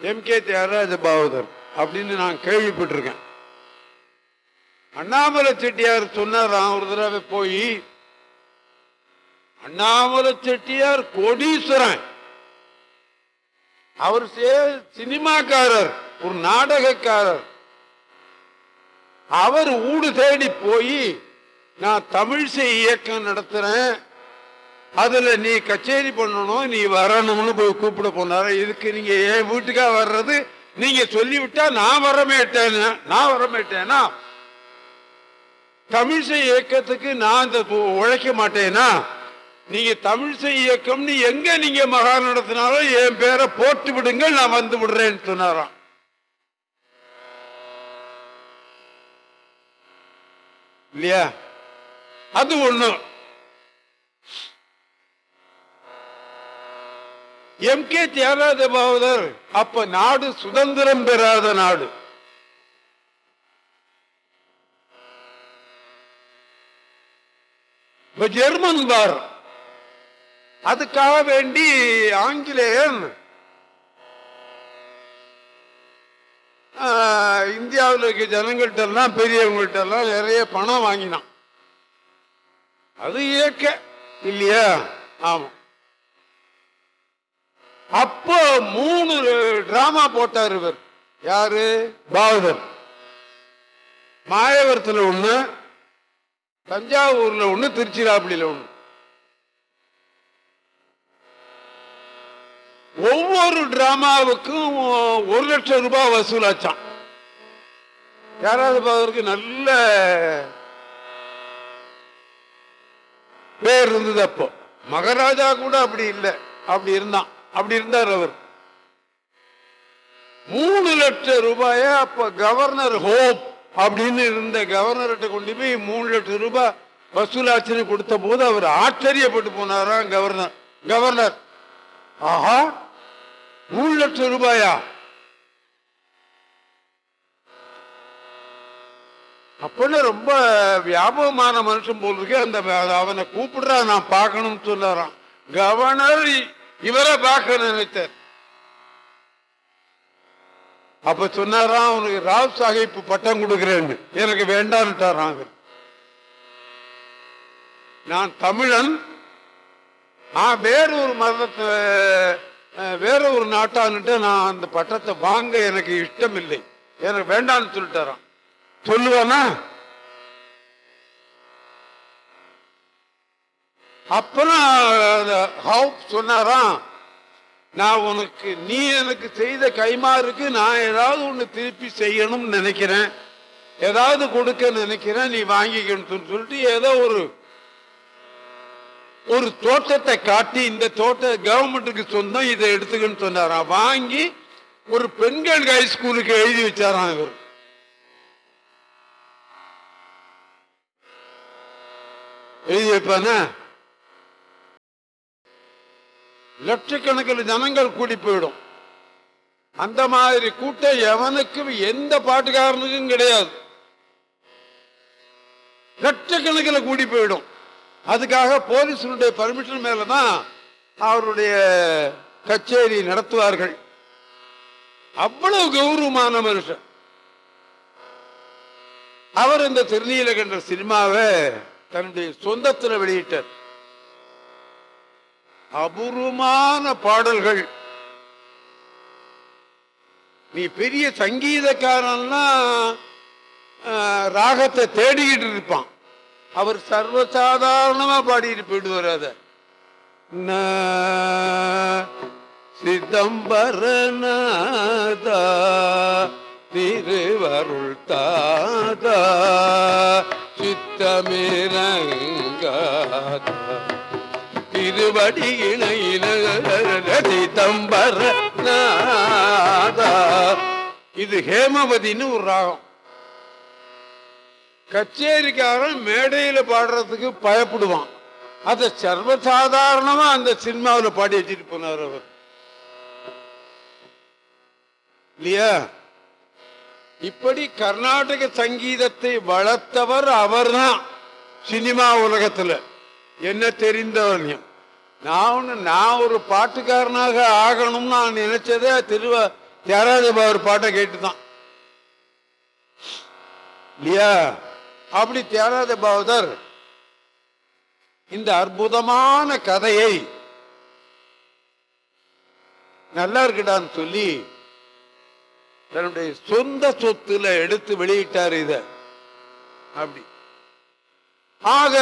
எம் கே தியாகராஜ பாவதர் அப்படின்னு நான் கேள்விப்பட்டிருக்கேன். அண்ணாமலை செட்டியார் சொன்னாராம் ஒரு தடவை போய் அண்ணாமலை செட்டியார் கோடீஸ்வரன். அவர் சே- சினிமாக்காரர் ஒரு நாடகக்காரர். அவர் ஊடு தேடி போய் நான் தமிழிசை இயக்கம் நடத்துறேன். அதுல நீ கச்சேரி பண்ணணும் நீ வரணும்னு போய் கூப்பிட போனார. இதுக்கு நீங்க என் வீட்டுக்கா வர்றது நீங்க சொல்லிவிட்டா நான் வரமாட்டேன் நான் வரமாட்டேனா? தமிழிசை இயக்கத்துக்கு நான் இந்த உழைக்க மாட்டேனா? நீங்க தமிழிசை இயக்கம்னு எங்க நீங்க மகா நடத்தினாலும் என் பேரை போட்டு விடுங்கள் நான் வந்து விடுறேன்னு சொன்னாராம். இல்லையா? அது ஒண்ணு. எம் கே தியாகராஜ பாவதர் அப்ப நாடு சுதந்திரம் பெறாத நாடு. இப்ப ஜெர்மன் பார் அதுக்காக வேண்டி ஆங்கிலேயன் இந்தியாவில் இருக்க ஜனங்கள்ட்ட எல்லாம் பெரியவங்கள்ட்ட எல்லாம் நிறைய பணம் வாங்கினான். அது இயக்க இல்லையா? ஆமா. அப்போ மூணு டிராமா போட்டார் இவர். யாரு? பாவதர் மாயவரத்தில் ஒன்று தஞ்சாவூர்ல ஒண்ணு திருச்சிராப்பள்ளியில ஒண்ணு. ஒவ்வொரு டிராமாவுக்கும் ஒரு லட்சம் ரூபாய் வசூலாச்சான். யாராவது அவருக்கு நல்ல பேர் இருந்தது அப்போ. மகாராஜா கூட அப்படி இல்லை. அப்படி இருந்தான். அப்படி இருந்தார் அவர். மூணு லட்சம் ரூபாய அப்ப கவர்னர் ஹோப் அப்படின்னு இருந்த கவர்னர்கிட்ட கொண்டு போய் மூணு லட்சம் ரூபாய் வசூலாட்சின்னு கொடுத்த போது அவர் ஆச்சரியப்பட்டு போனாராம் கவர்னர். கவர்னர் ஆஹா மூணு லட்சம் ரூபாயா? அப்படின்னு ரொம்ப வியாபகமான மனுஷன் போல் இருக்கு அந்த அவனை கூப்பிடுறா நான் பார்க்கணும்னு சொல்லறான் கவர்னர் இவரை பார்க்க நினைத்தார். அப்ப சொன்னாராம் அவனுக்கு ராவ் சாஹிப் பட்டம் கொடுக்கிறேன்னு. எனக்கு வேண்டான்ட்டாராங்க அவர் நான் தமிழன். நான் வேற ஒரு மதத்தை வேற ஒரு நாட்டான்னுட்டு நான் அந்த பட்டத்தை வாங்க எனக்கு இஷ்டம் இல்லை எனக்கு வேண்டாம்னு சொல்லிட்டாரான் சொல்லுவானா? அப்புறம் அந்த ஹவுப் சொன்னாராம் நான் உனக்கு நீ எனக்கு செய்த கைமாறுக்கு நான் ஏதாவது ஒன்று திருப்பி செய்யணும்னு நினைக்கிறேன். ஏதாவது கொடுக்க நினைக்கிறேன் நீ வாங்கிக்கணும் சொல்லிட்டு ஏதோ ஒரு ஒரு தோட்டத்தை காட்டி இந்த தோட்ட கவர்மெண்ட்டுக்கு சொந்தம் இதை எடுத்துக்கன்னு சொன்னாராம் வாங்கி ஒரு பெண்கள் ஹை ஸ்கூலுக்கு எழுதி வச்சாராம் இவர். எழுதி வைப்பானா? லட்சக்கணக்கில் ஜனங்கள் கூடி போயிடும் அந்த மாதிரி கூட்டம் எவனுக்கும் எந்த பாட்டுக்காரனுக்கும் கிடையாது. லட்சக்கணக்கில் கூடி போயிடும் அதுக்காக போலீஸினுடைய பர்மிஷன் மேல தான் அவருடைய கச்சேரி நடத்துவார்கள். அவ்வளவு கௌரவமான மனுஷன். அவர் இந்த திருநீலகண்ட சினிமாவை தன்னுடைய சொந்தத்தில் வெளியிட்டார். அபூர்வமான பாடல்கள். நீ பெரிய சங்கீதக்காரன்னா ராகத்தை தேடிக்கிட்டு இருப்பான். அவர் சர்வசாதாரணமா பாடிட்டு போயிடுவார் அத. சிதம்பரநாதா திருவருள் தாதா சித்தமிரங்காதா. திருவடி இணையின இது ஹேமவதின்னு ஒரு ராகம். கச்சேரிக்காரன் மேடையில பாடுறதுக்கு பயப்படுவான். அதை சர்வசாதாரணமா அந்த சினிமாவில் பாடி வச்சுட்டு போனார் அவர். இல்லையா? இப்படி கர்நாடக சங்கீதத்தை வளர்த்தவர் அவர்தான் சினிமா உலகத்துல. என்ன தெரிந்தவன் நான் நான் ஒரு பாட்டுக்காரனாக ஆகணும்னு நான் நினைச்சதே திருவ தியாகராஜபாவர் பாட்டை கேட்டுதான். இல்லையா? அப்படி தியாகராஜ பாவதர் இந்த அற்புதமான கதையை நல்லா இருக்குடான்னு சொல்லி தன்னுடைய சொந்த சொத்துல எடுத்து வெளியிட்டார் இத. அப்படி. ஆக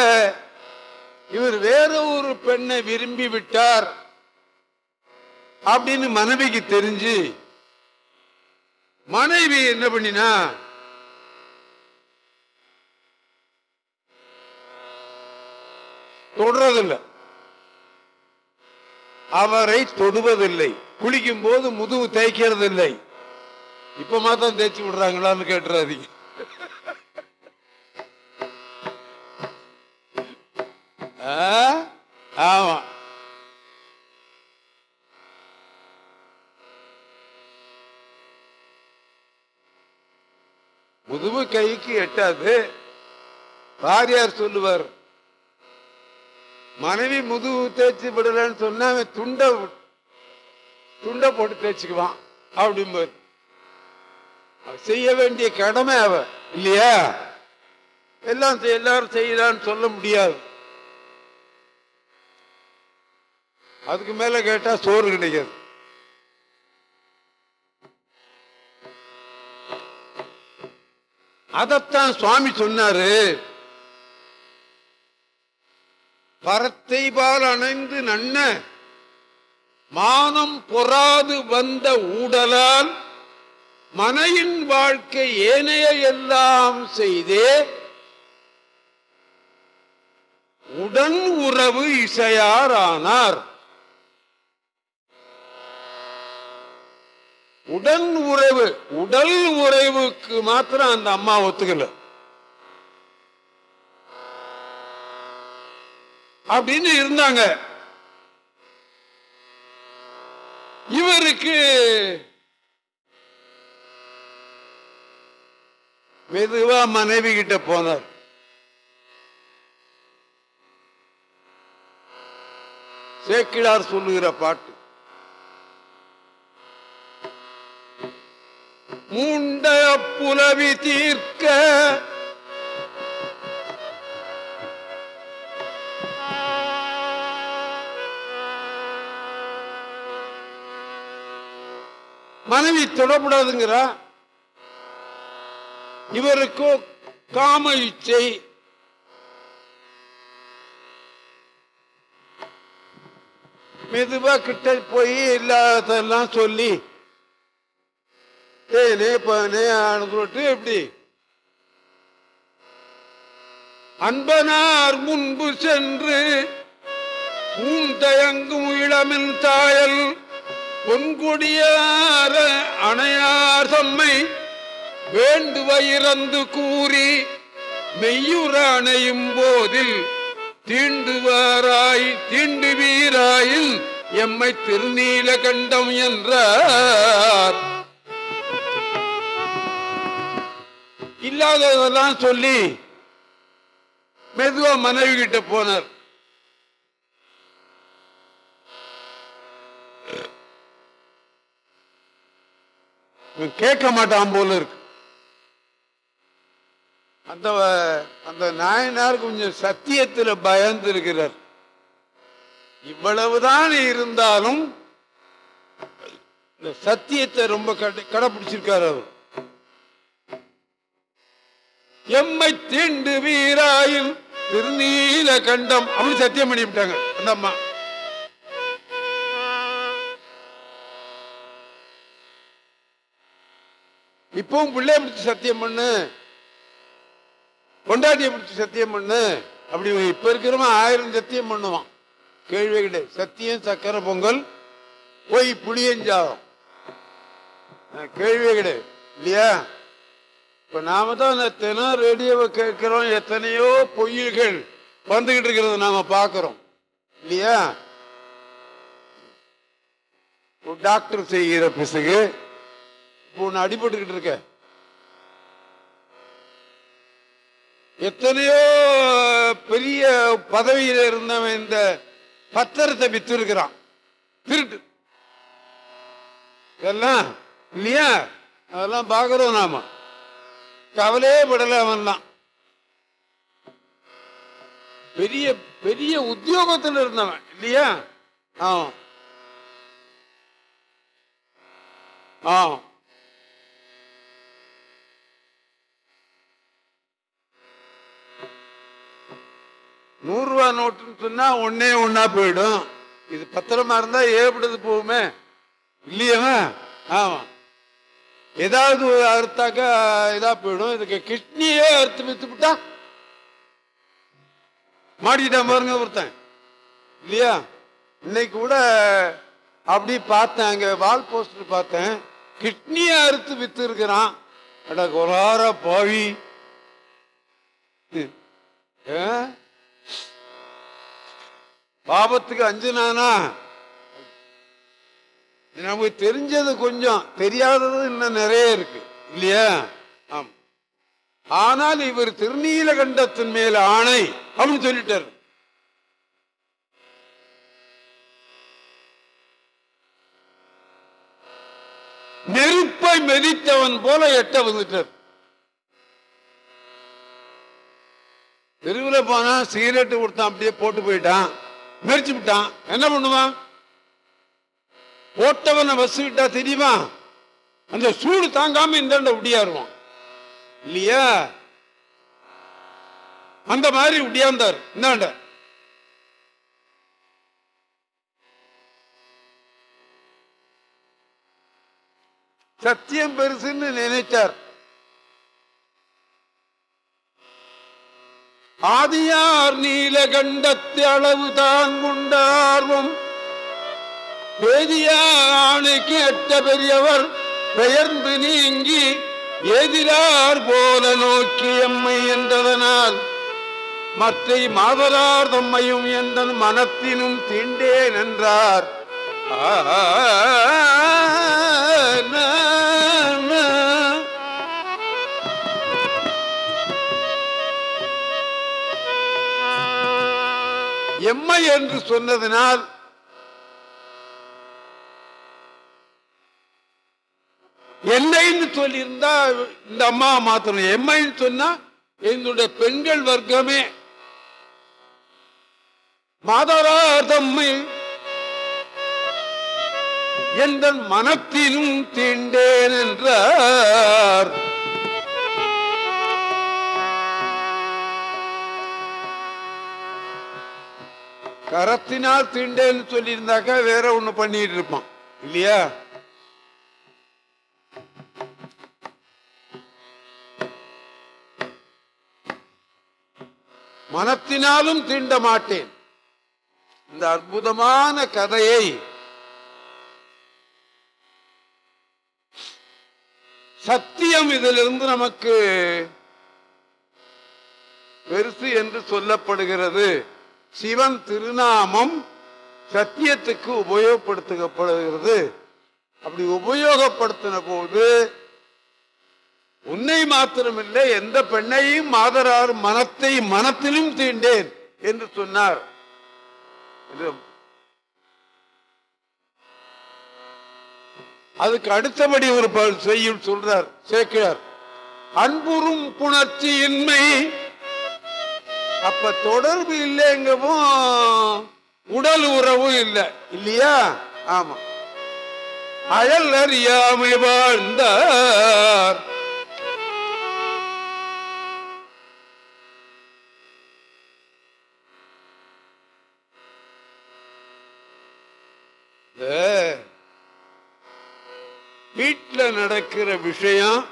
இவர் வேற ஒரு பெண்ணை விரும்பி விட்டார் அப்படின்னு மனைவிக்கு தெரிஞ்சு மனைவி என்ன பண்ணினா தொடுறதில்லை. அவரை தொடுவதில்லை. குளிக்கும் போது முதுகு தேய்க்கிறது இல்லை இப்ப மாத்தான் தேய்ச்சி விடுறாங்களான்னு கேட்டுறாதீங்க. ஆ? ஆமா. முதுகு கைக்கு எட்டாது. வாரியார் சொல்லுவார் மனைவி முதுகு தேய்ச்சி விடலன்னு சொன்னா அவன் துண்டை துண்டை போட்டு தேய்ச்சிக்குவான் அப்படிம்பார். செய்ய வேண்டிய கடமை அவ இல்லையா? எல்லாம் செய்- எல்லாரும் செய்யலான்னு சொல்ல முடியாது. அதுக்கு மேல கேட்டா சோறு கிடைக்காது. அதத்தான் சுவாமி சொன்னாரு. பரத்தை பால் அணைந்து நன்ன மானம் பொறாது வந்த ஊடலால் மனையின் வாழ்க்கை ஏனைய எல்லாம் செய்தே உடன் உறவு இசையாரானார். உடன் உறவு உடல் உறவுக்கு மாத்திரம் அந்த அம்மா ஒத்துக்கல. அப்படின்னு இருந்தாங்க. இவருக்கு மெதுவா மனைவி கிட்ட போனார். சேக்கிழார் சொல்லுகிற பாட்டு. மூண்ட புலவி தீர்க்க. மனைவி தொடப்படாதுங்கிறா. இவருக்கோ காம இச்சை. மெதுவா கிட்ட போய் இல்லாததெல்லாம் சொல்லி தேனே நீ சொல்லிட்டு எப்படி? அன்பனார் முன்பு சென்று ஊன் தயங்கும் இளமின் தாயல் பொன்கொடியார அணையார் தம்மை வேண்டுவ இறந்து கூறி மெய்யுற அணையும் போதில் தீண்டுவாராய் தீண்டுவீராயில் எம்மை திருநீல கண்டம் என்றார். இல்லாததெல்லாம் சொல்லி மெதுவா மனைவி கிட்ட போனார். கேட்க மாட்டான் போல இருக்கு. அந்த அந்த நாயனார் கொஞ்சம் சத்தியத்துல பயந்து இருக்கிறார். இவ்வளவுதான் இருந்தாலும் இந்த சத்தியத்தை ரொம்ப கடை கடைபிடிச்சிருக்காரு அவர். எம்மை தீண்டு வீராயில் திருநீல கண்டம் அப்படி சத்தியம் பண்ணி விட்டாங்க அந்த அம்மா. இப்பவும் பிள்ளைய பிடிச்சி சத்தியம் பண்ணு. கொண்டாட்டியை பிடிச்சி சத்தியம் பண்ணு. அப்படி இப்ப இருக்கிறவன் ஆயிரம் சத்தியம் பண்ணுவான். கேள்வி கிடையாது. சத்தியம் சக்கரை பொங்கல் போய் புளியஞ்சாதம். அஹ் கேள்வியே கிடையாது. இல்லையா? இப்ப நாம தான் அந்த தினம் ரேடியோவை கேட்கிறோம். எத்தனையோ பொய்கள் வந்துகிட்டு இருக்கிறத நாம பாக்குறோம் இல்லையா? ஒரு டாக்டர் செய்கிற பிசகு இப்போ ஒன்று அடிபட்டுக்கிட்டு இருக்க. எத்தனையோ பெரிய பதவியில இருந்தவன் இந்த பத்திரத்தை வித்து இருக்கிறான் திருட்டு. இதெல்லாம் இல்லையா? அதெல்லாம் பார்க்குறோம் நாம. கவலையே படலை அவன்லாம் பெரிய பெரிய உத்தியோகத்தில் இருந்தவன் இல்லையா? ஆ ஆ நூறு ரூபா நோட்டுன்னு சொன்னா ஒன்னே ஒன்னா போயிடும். இது பத்திரமா இருந்தா ஏற்படுது போகுமே. இல்லையவன் ஆமா. ஏதாவது அறுத்தாக்கா இதா போயிடும். இதுக்கு கிட்னியே அறுத்து வித்து விட்டா மாட்டிக்கிட்டான் பாருங்க ஒருத்தன். இல்லையா? இன்னைக்கு கூட அப்படி பார்த்தேன். அங்க வால் போஸ்டர் பார்த்தேன். கிட்னியை அறுத்து வித்து இருக்கிறான். அட கொலார பாவி. ஏ? பாபத்துக்கு அஞ்சுனானா? நமக்கு தெரிஞ்சது கொஞ்சம் தெரியாதது இன்னும் நிறைய இருக்கு. இல்லையா? ஆம். ஆனால் இவர் திருநீலகண்டத்தின் மேல ஆணை அப்படின்னு சொல்லிட்டார். நெருப்பை மெதித்தவன் போல எட்ட வந்துட்டார். தெருவில் போனா சிகரெட்டு கொடுத்தான் அப்படியே போட்டு போயிட்டான். மெரிச்சு விட்டான். என்ன பண்ணுவான்? போட்டவனை வசிக்கிட்டா தெரியுமா? அந்த சூடு தாங்காம இந்தாண்ட உடியாருவான் இல்லையா? அந்த மாதிரி உடியாந்தார் இந்தாண்ட. சத்தியம் பெருசுன்னு நினைச்சார். ஆதியார் நீலகண்டத்து அளவு தான் கொண்டார்வம் பேதியானைக்கு எட்ட பெரியவர் பெயர்ந்து நீங்கி எதிரார் போல நோக்கி எம்மை என்றதனால் மற்றை மாதரார் தம்மையும் எந்த மனத்தினும் தீண்டேன் என்றார். எம்மை என்று சொன்னதனால் என்னைன்னு சொல்லியிருந்தா இந்த அம்மா மாத்தணும். எம்மைன்னு சொன்னா என்னுடைய பெண்கள் வர்க்கமே. மாதரார் தம்மை எந்த மனத்திலும் தீண்டேன் என்றார். கரத்தினால் தீண்டேன்னு சொல்லியிருந்தாக்கா வேற ஒண்ணு பண்ணிட்டு இருப்பான். இல்லையா? மனத்தினாலும் தீண்ட மாட்டேன் இந்த அற்புதமான கதையை சத்தியம் இதிலிருந்து நமக்கு பெருசு என்று சொல்லப்படுகிறது. சிவன் திருநாமம் சத்தியத்துக்கு உபயோகப்படுத்தப்படுகிறது. அப்படி உபயோகப்படுத்தின போது உன்னை மாத்திரமில்லை எந்த பெண்ணையும் மாதரார் மனத்தை மனத்திலும் தீண்டேன் என்று சொன்னார். அதுக்கு அடுத்தபடி ஒரு செய்யும் சொல்றார் சேர்க்கிறார் அன்புறும் புணர்ச்சி இன்மை அப்ப தொடர்பு இல்லைங்கவும் உடல் உறவும் இல்லை இல்லையா? ஆமா. அழல் அறியாமை வாழ்ந்தார். நடக்கிற விஷயம்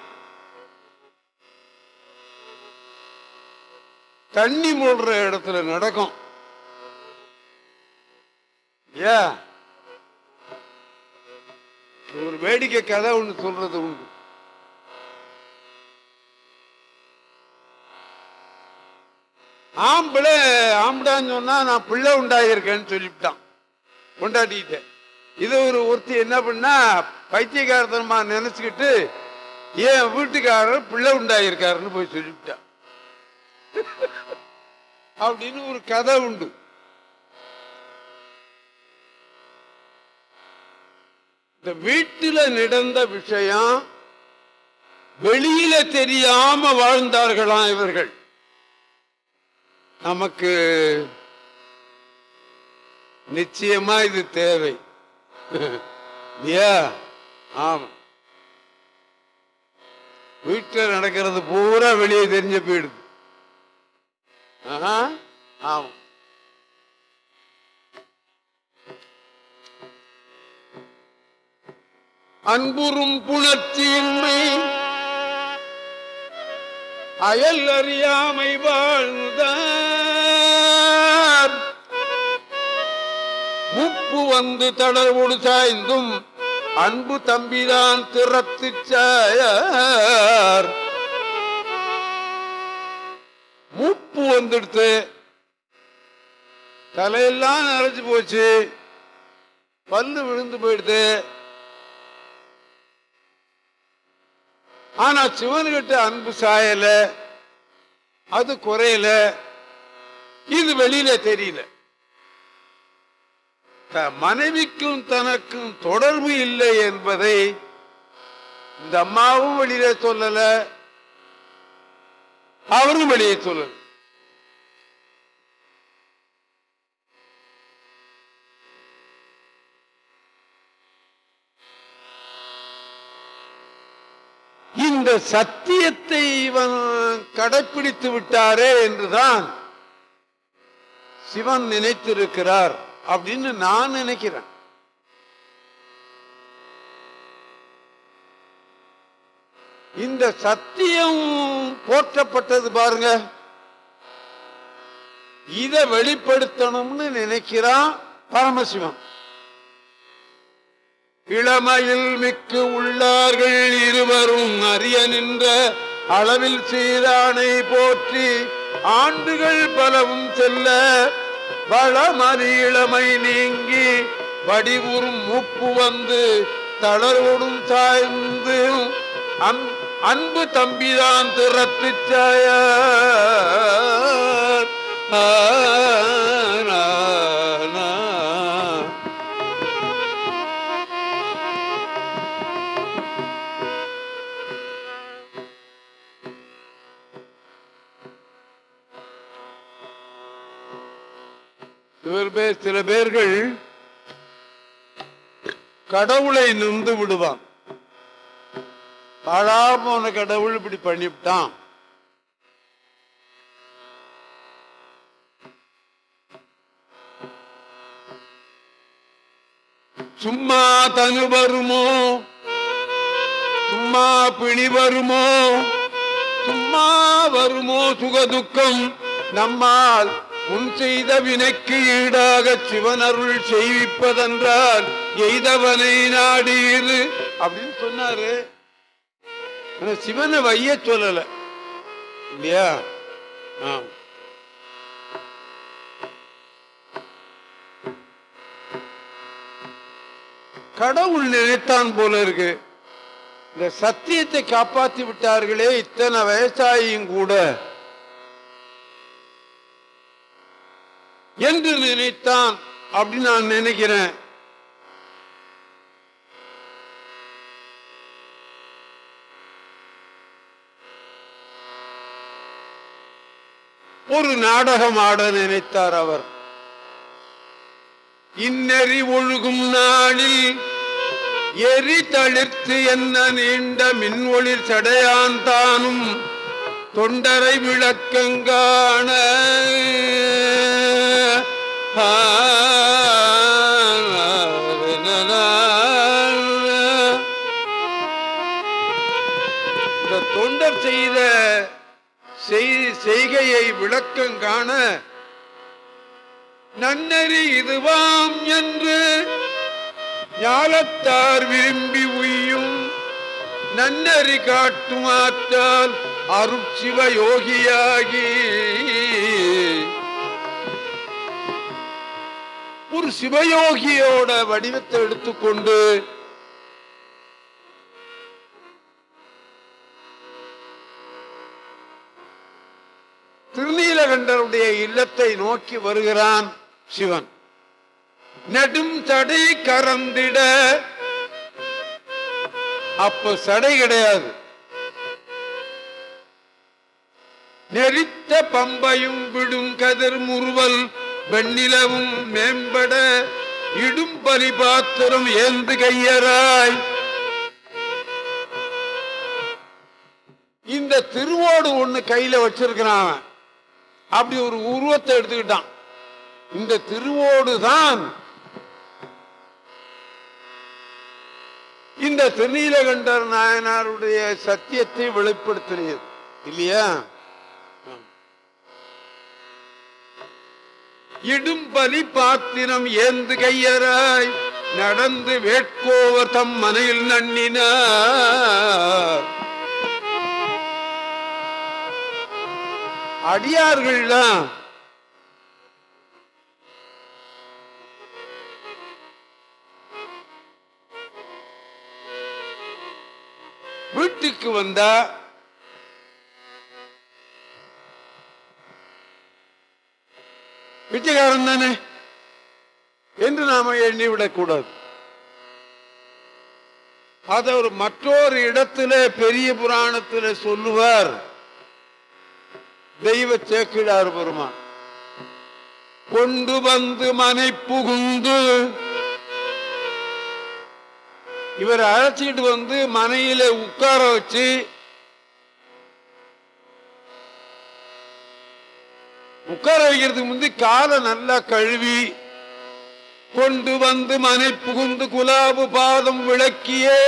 தண்ணி மூடுற இடத்துல நடக்கும். ஏ ஒரு வேடிக்கை கதை ஒன்று சொல்றது உண்டு. ஆம்பளை ஆம்படான்னு சொன்னா நான் பிள்ளை உண்டாயிருக்கேன்னு சொல்லிவிட்டான். கொண்டாடிட்டேன் இது ஒரு ஒருத்தி என்ன பண்ணா பைத்தியகாரத்தனமா நினைச்சுக்கிட்டு ஏன் வீட்டுக்காரர் பிள்ளை உண்டாயிருக்காருன்னு போய் சொல்லிவிட்டான் (laughs) அப்படின்னு ஒரு கதை உண்டு. இந்த வீட்டில நடந்த விஷயம் வெளியில தெரியாம வாழ்ந்தார்களாம் இவர்கள்? நமக்கு நிச்சயமா இது தேவை. (laughs) இல்லையா ஆமா. வீட்டில் நடக்கிறது பூரா வெளியே தெரிஞ்ச போயிடுது ஆஹா, ஆமா. அன்புறும் புணர்ச்சியின்மை அயல் அறியாமை வாழ்ந்தான் முப்பு வந்து தளர்வோடு சாய்ந்தும் அன்பு தம்பிதான் திறத்து சாயார். மூப்பு வந்துடுத்து. தலையெல்லாம் நரைச்சு போச்சு. பல்லு விழுந்து போயிடுது ஆனா சிவன்கிட்ட அன்பு சாயல. அது குறையல. இது வெளியில தெரியல. மனைவிக்கும் தனக்கும் தொடர்பு இல்லை என்பதை இந்த அம்மாவும் வெளியில சொல்லல அவரும் வெளியே சொல்லல. இந்த சத்தியத்தை இவன் கடைபிடித்து விட்டாரே என்றுதான் சிவன் நினைத்திருக்கிறார். அப்படின்னு நான் நினைக்கிறேன். இந்த சத்தியம் போற்றப்பட்டது பாருங்க. இத வெளிப்படுத்தணும்னு நினைக்கிறான் பரமசிவம். இளமையில் மிக்கு உள்ளார்கள் இருவரும் அறிய நின்ற அளவில் சீரானை போற்றி ஆண்டுகள் பலவும் செல்ல வளமறி இளமை நீங்கி வடிவுறும் மூப்பு வந்து தளர்வுடும் சாய்ந்து அன்பு தம்பிதான் திறத்து சாய. பேர் சில பேர்கள் கடவுளை நொந்து விடுவான். பாழா போன கடவுள் இப்படி பண்ணிவிட்டான். சும்மா தனு வருமோ? சும்மா பிணி வருமோ? சும்மா வருமோ? சுகதுக்கம் நம்மால் முன் செய்த வினைக்கு ஈடாக சிவனருள் செய்விப்பதென்றால் எய்தவனை நாடீரு அப்படின்னு சொன்னாரு. சிவனை வைய சொல்லல. இல்லையா? கடவுள் நினைத்தான் போல இருக்கு. இந்த சத்தியத்தை காப்பாத்தி விட்டார்களே இத்தனை வயசாயும் கூட. என்று நினைத்தான் அப்படின்னு நான் நினைக்கிறேன். ஒரு நாடகம் ஆட நினைத்தார் அவர். இன்னெறி ஒழுகும் நாளில் எரி தளிர்த்து என்ன நீண்ட மின்ஒளிர் சடையான் தானும் தொண்டரை விளக்கங்கான இந்த தொண்டர் செய்த செய்கையை விளக்கம் காண நன்னறி இதுவாம் என்று ஞாலத்தார் விரும்பி உய்யும் நன்னறி காட்டுமாற்றால் அருட்சிவ யோகியாகி ஒரு சிவயோகியோட வடிவத்தை எடுத்துக்கொண்டு திருநீலகண்டனுடைய இல்லத்தை நோக்கி வருகிறான் சிவன். நெடும் தடை கறந்திட அப்ப சடை கிடையாது. நெறித்த பம்பையும் விடும் கதிர் முறுவல் வெண்ணிலவும் மேம்பட இடும் பலி பாத்திரம் ஏந்து கையராய். இந்த திருவோடு ஒண்ணு கையில வச்சிருக்கிறான் அவன். அப்படி ஒரு உருவத்தை எடுத்துக்கிட்டான். இந்த திருவோடு தான் இந்த திருநீலகண்டர் நாயனாருடைய சத்தியத்தை வெளிப்படுத்தினது. இல்லையா? இடும்பலி பாத்திரம் ஏந்து கையராய் நடந்து வேட்கோவர் தம் மனையில் நன்னினார். அடியார்கள்லாம் வீட்டுக்கு வந்தா பிச்சைக்காரன் தானே? என்று நாம எண்ணிவிடக் கூடாது அதை ஒரு மற்றொரு இடத்துல பெரிய புராணத்துல சொல்லுவார். தெய்வ சேக்கிழார் பெருமான். கொண்டு வந்து மனை புகுந்து இவர் அழைச்சிட்டு வந்து மனையில உட்கார வச்சு உட்கார வைக்கிறதுக்கு முந்தி காலை நல்லா கழுவி கொண்டு வந்து மனை புகுந்து குலாபு பாதம் விளக்கியே.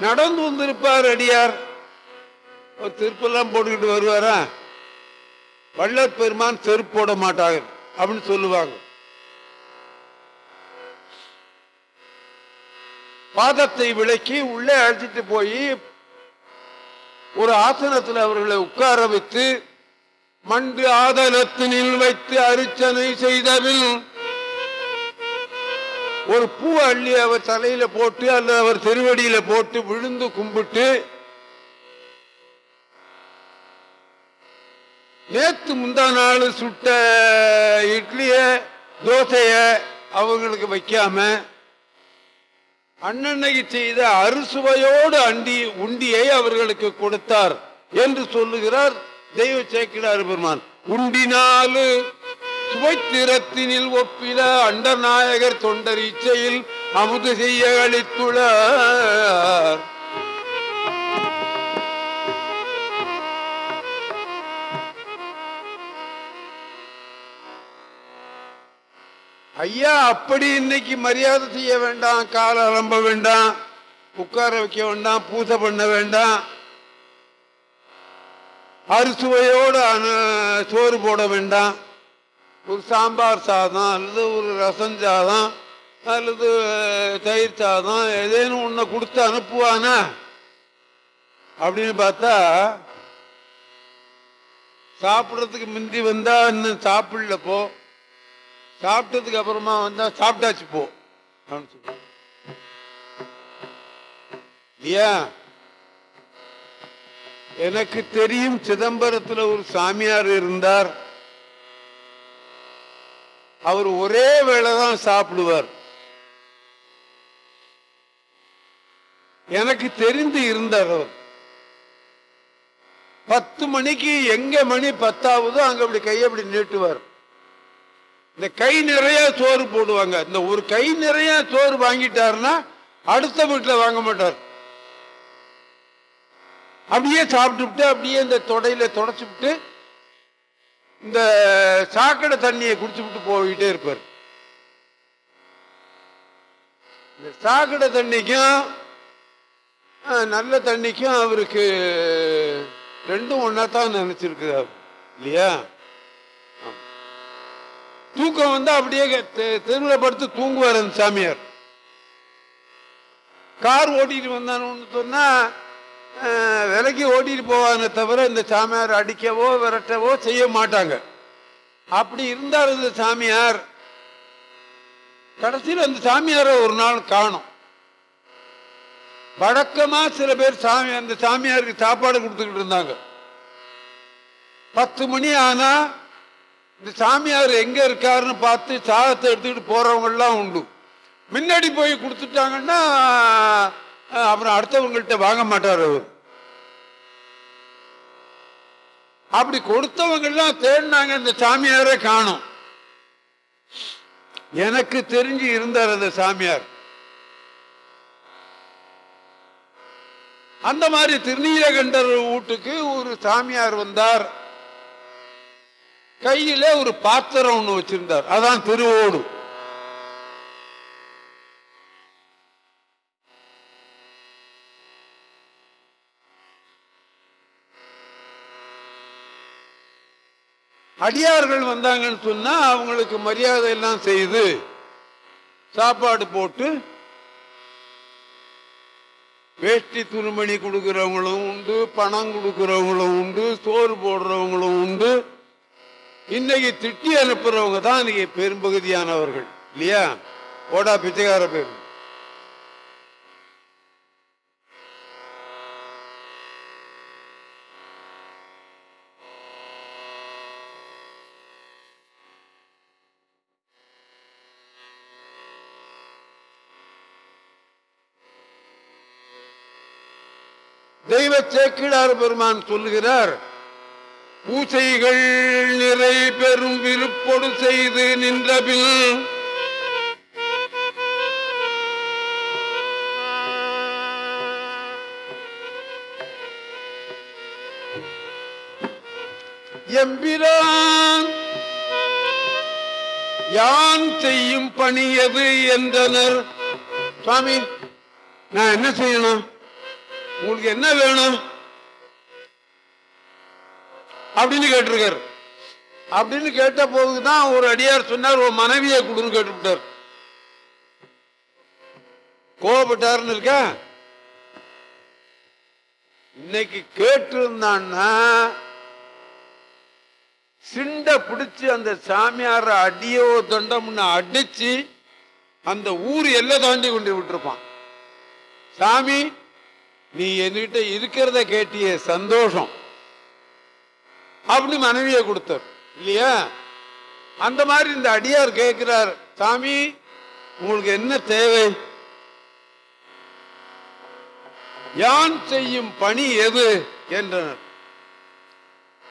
நடந்து வந்திருப்பார் அடியார். ஒரு திருப்பெல்லாம் போட்டுக்கிட்டு வருவாரா? வள்ளற் பெருமான் செருப்பு போட மாட்டாங்க அப்படின்னு சொல்லுவாங்க. பாதத்தை விலக்கி உள்ளே அழைச்சிட்டு போய் ஒரு ஆசனத்தில் அவர்களை உட்கார வைத்து மண்டு ஆதனத்தினில் வைத்து அரிச்சனை செய்தபின் ஒரு பூ அள்ளி அவர் தலையில போட்டு அல்லது அவர் திருவடியில போட்டு விழுந்து கும்பிட்டு நேத்து முந்தா நாள் சுட்ட இட்லிய தோசைய அவங்களுக்கு வைக்காம அண்ணன்னைக்கு செய்த அறுசுவையோடு அண்டி உண்டியை அவர்களுக்கு கொடுத்தார் என்று சொல்லுகிறார் தெய்வ சேக்கிடார் பெருமான். உண்டினாலு சுவைத்திரத்தினில் ஒப்பில அண்டநாயகர் தொண்டர் இச்சையில் அமுது செய்ய அளித்துள்ளார் ஐயா அப்படி இன்னைக்கு மரியாதை செய்ய வேண்டாம் காலை அலம்ப வேண்டாம் உட்கார வைக்க வேண்டாம் பூஜை பண்ண வேண்டாம். அறுசுவையோடு சோறு போட வேண்டாம். ஒரு சாம்பார் சாதம் அல்லது ஒரு ரசம் சாதம் அல்லது தயிர் சாதம் ஏதேனும் ஒன்று கொடுத்து அனுப்புவானா? அப்படின்னு பார்த்தா சாப்பிட்றதுக்கு முந்தி வந்தால் இன்னும் சாப்பிடலப்போ சாப்பிட்டதுக்கு அப்புறமா வந்தா சாப்பிட்டாச்சு போ. அப்படின்னு எனக்கு தெரியும் சிதம்பரத்தில் ஒரு சாமியார் இருந்தார். அவர் ஒரே வேளை தான் சாப்பிடுவார். எனக்கு தெரிந்து இருந்தார் அவர். பத்து மணிக்கு எங்க மணி பத்தாவதோ அங்க அப்படி கையை அப்படி நீட்டுவார். இந்த கை நிறைய சோறு போடுவாங்க. இந்த ஒரு கை நிறைய சோறு வாங்கிட்டாருன்னா அடுத்த வீட்டில் வாங்க மாட்டார். அப்படியே சாப்பிட்டுவிட்டு அப்படியே இந்த தொடையில தொடச்சு விட்டு இந்த சாக்கடை தண்ணியை குடிச்சு விட்டு போய்கிட்டே இருப்பார். இந்த சாக்கடை தண்ணிக்கும் நல்ல தண்ணிக்கும் அவருக்கு ரெண்டும் ஒன்னா தான் நினைச்சிருக்கிறார். இல்லையா? தூக்கம் வந்து அப்படியே தெ- படுத்து தூங்குவார் அந்த சாமியார். கார் ஓட்டிட்டு வந்தான்னு சொன்னா விலைக்கு ஓட்டிட்டு போவானே தவிர இந்த சாமியார் அடிக்கவோ விரட்டவோ செய்ய மாட்டாங்க. அப்படி இருந்தார் இந்த சாமியார் கடைசியில் அந்த சாமியாரை ஒரு நாள் காணும். வழக்கமா சில பேர் சாமி அந்த சாமியாருக்கு சாப்பாடு கொடுத்துக்கிட்டு இருந்தாங்க. பத்து மணி ஆனா இந்த சாமியார் எங்கே இருக்காருன்னு பார்த்து சாதத்தை எடுத்துக்கிட்டு போகிறவங்கள்லாம் உண்டு. முன்னாடி போய் கொடுத்துட்டாங்கன்னா அப்புறம் அடுத்தவங்கள்ட்ட வாங்க மாட்டார் அவர். அப்படி கொடுத்தவங்கெல்லாம் தேடினாங்க இந்த சாமியாரே காணும். எனக்கு தெரிஞ்சு இருந்தார் அந்த சாமியார். அந்த மாதிரி திருநீலகண்டர் வீட்டுக்கு ஒரு சாமியார் வந்தார். கையில ஒரு பாத்திரம் ஒண்ணு வச்சிருந்தார். அதான் திருவோடு. அடியார்கள் வந்தாங்கன்னு சொன்னா அவங்களுக்கு மரியாதை எல்லாம் செய்து சாப்பாடு போட்டு வேஷ்டி துணிமணி கொடுக்குறவங்களும் உண்டு பணம் கொடுக்குறவங்களும் உண்டு சோறு போடுறவங்களும் உண்டு. இன்னைக்கு திட்டி அனுப்புறவங்க தான் இன்னைக்கு பெரும்பகுதியானவர்கள். இல்லையா? ஓடா பிச்சைக்கார பேர். தெய்வ சேக்கிழார் பெருமான் சொல்லுகிறார் பூசைகள் நிறை பெறும் விருப்பொடு செய்து நின்றபில் எம்பிரான் யான் செய்யும் பணி எது என்றனர். சுவாமி நான் என்ன செய்யணும்? உங்களுக்கு என்ன வேணும்? அப்படின்னு கேட்டிருக்காரு. அப்படின்னு கேட்ட போதுதான் ஒரு அடியார் சொன்னார் ஒரு மனைவியை கொடுன்னு கேட்டுவிட்டார். கோபப்பட்டாருன்னு இருக்க இன்னைக்கு கேட்டிருந்தான்னா சிண்ட பிடிச்சு அந்த சாமியார அடியோ தண்டம்னு அடிச்சு அந்த ஊர் எல்லை தாண்டி கொண்டு விட்டுருப்பான். சாமி நீ என்கிட்ட இருக்கிறத கேட்டிய சந்தோஷம். அப்படி மனைவியை கொடுத்தார். இல்லையா? அந்த மாதிரி இந்த அடியார் கேட்கிறார் சாமி உங்களுக்கு என்ன தேவை? யான் செய்யும் பணி எது? என்றனர்.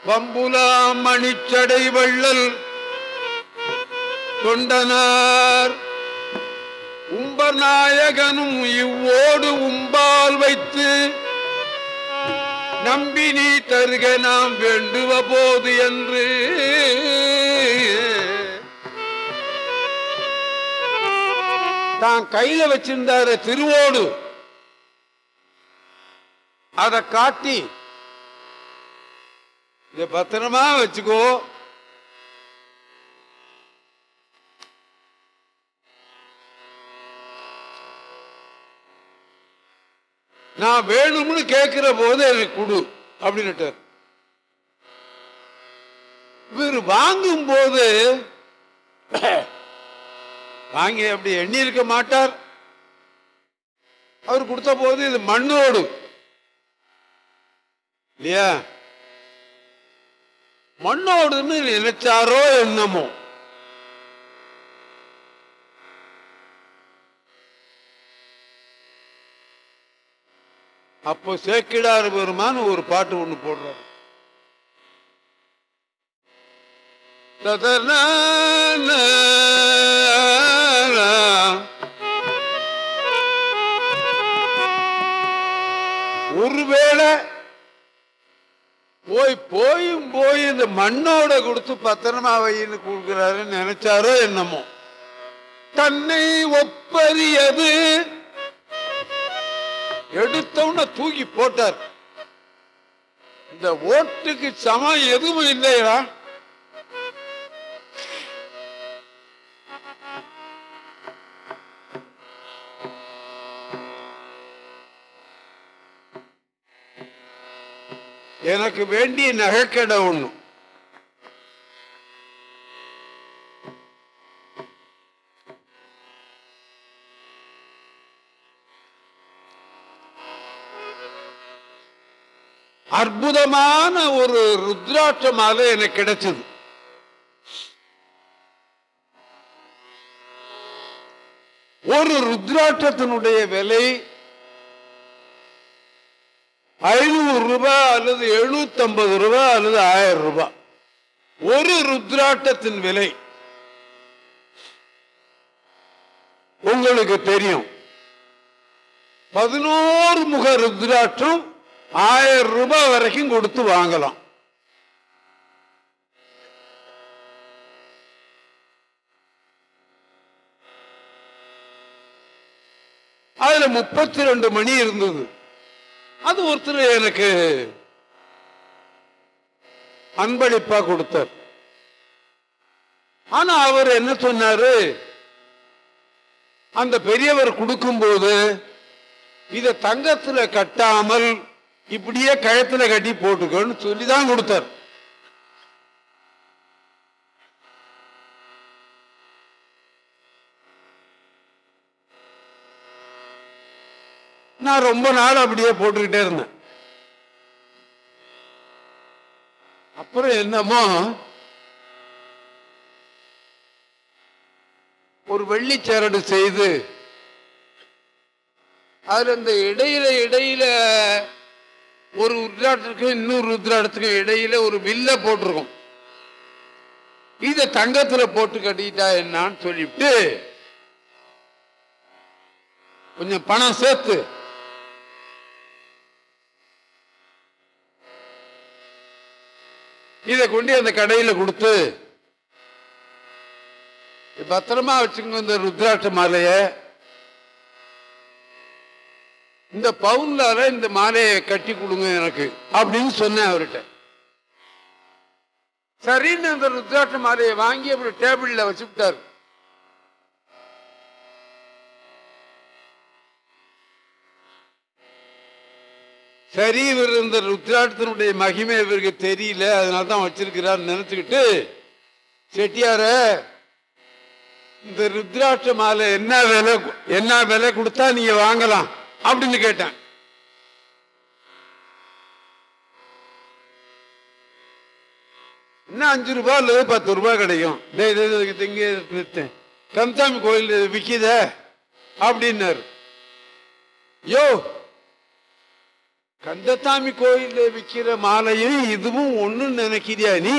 வம்புலாம் மணிச்சடை வள்ளல் தொண்டனார். உம்பநாயகனும் இவ்வோடு உம்பால் வைத்து நம்பி நீ தருக நாம் வேண்டுவ போது என்று. தான் கையில வச்சிருந்தாரு திருவோடு. அதை காட்டி இதை பத்திரமா வச்சுக்கோ. நான் வேணும்னு கேட்கிற போது எனக்கு கொடு அப்படின்னுட்டார். இவர் வாங்கும் போது வாங்கி அப்படி எண்ணி இருக்க மாட்டார். அவர் கொடுத்த போது இது மண்ணோடு. இல்லையா? மண்ணோடுன்னு நினைச்சாரோ என்னமோ. அப்போ சேக்கிடார் பெருமான்னு ஒரு பாட்டு ஒண்ணு போடுறாரு. ஒருவேளை போய் போயும் போய் இந்த மண்ணோட கொடுத்து பத்திரமா வைன்னு கொடுக்குறாருன்னு நினைச்சாரோ என்னமோ. தன்னை ஒப்பறியது எடுத்தவன தூக்கி போட்டார். இந்த ஓட்டுக்கு சமம் எதுவும் இல்லையா? எனக்கு வேண்டிய நகைக்கடை ஒன்று அற்புதமான ஒரு ருத்ராட்ச மாலை எனக்கு கிடைச்சது. ஒரு ருத்ராட்சத்தினுடைய விலை ஐநூறு ரூபாய் அல்லது எழுநூத்தி ஐம்பது ரூபாய் அல்லது ஆயிரம் ரூபாய் ஒரு ருத்ராட்டத்தின் விலை உங்களுக்கு தெரியும். பதினோரு முக ருத்ராட்சம் ஆயிரம் ரூபாய் வரைக்கும் கொடுத்து வாங்கலாம். அதுல முப்பத்தி ரெண்டு மணி இருந்தது. அது ஒருத்தர் எனக்கு அன்பளிப்பா கொடுத்தார். ஆனா அவர் என்ன சொன்னாரு? அந்த பெரியவர் கொடுக்கும்போது இதை தங்கத்தில் கட்டாமல் இப்படியே கழுத்துல கட்டி போட்டுக்கோன்னு சொல்லிதான் கொடுத்தார். நான் ரொம்ப நாள் அப்படியே போட்டுக்கிட்டே இருந்தேன். அப்புறம் என்னமோ ஒரு வெள்ளிச்சரடு செய்து அதுல இந்த இடையில இடையில ஒரு ருத்ராட்டத்துக்கும் இன்னொரு ருத்ராட்டத்துக்கும் இடையில ஒரு வில்ல போட்டிருக்கும். இத தங்கத்துல போட்டு கட்டிட்டா என்னான்னு சொல்லிவிட்டு கொஞ்சம் பணம் சேர்த்து இதை கொண்டு அந்த கடையில கொடுத்து பத்திரமா வச்சுக்கோங்க இந்த ருத்ராட்ச மாலையை. இந்த பவுன்லால இந்த மாலையை கட்டி கொடுங்க எனக்கு அப்படின்னு சொன்னேன் அவர்கிட்ட. சரின்னு அந்த ருத்ராட்ச மாலையை வாங்கி அப்படி டேபிள்ல வச்சுட்டாரு சரி இவர் இந்த ருத்ராட்சத்தினுடைய மகிமை இவருக்கு தெரியல அதனால தான் வச்சிருக்கிறார் நினைச்சுக்கிட்டு செட்டியார இந்த ருத்ராட்ச மாலை என்ன விலை என்ன விலை கொடுத்தா நீங்க வாங்கலாம்? அப்படின்னு கேட்டேன். என்ன அஞ்சு ரூபாய் அல்லது பத்து ரூபாய் கிடைக்கும்? டேய், இங்கே நிறுத்தேன். கோயில் விக்குத அப்படின்னாரு. யோ கந்தசாமி கோயில்ல விக்கிற மாலையும் இதுவும் ஒண்ணு நினைக்கிறியா நீ?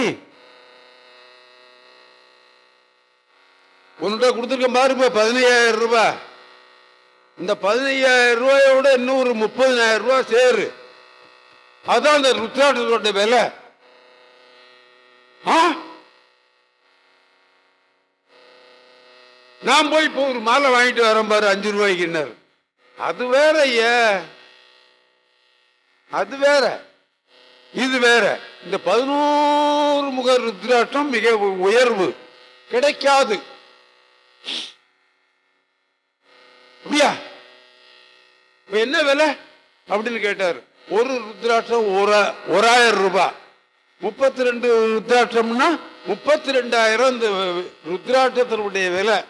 உன்கிட்ட கொடுத்துருக்க பாருப்பா பதினையாயிரம் ரூபாய். இந்த பதினையாயிரம் ரூபாயோட விட ஒரு முப்பதினாயிரம் ரூபாய் சேரு. அதான் அந்த ருத்ராட்சத்தோட விலை. ஆ? நான் போய் இப்போ ஒரு மாலை வாங்கிட்டு வரேன் பாரு அஞ்சு ரூபாய்க்குன்னாரு அது வேற ஐயா. அது வேற. இது வேற. இந்த பதினோரு முக ருத்ராட்சம் மிக உயர்வு. கிடைக்காது. அப்படியா இப்ப என்ன விலை? அப்படின்னு கேட்டார். ஒரு ருத்ராட்சம் ஒரு ஓராயிரம் ரூபாய் முப்பத்தி ரெண்டு ருத்ராட்சம்னா முப்பத்தி ரெண்டாயிரம் இந்த ருத்ராட்சத்தினுடைய விலை.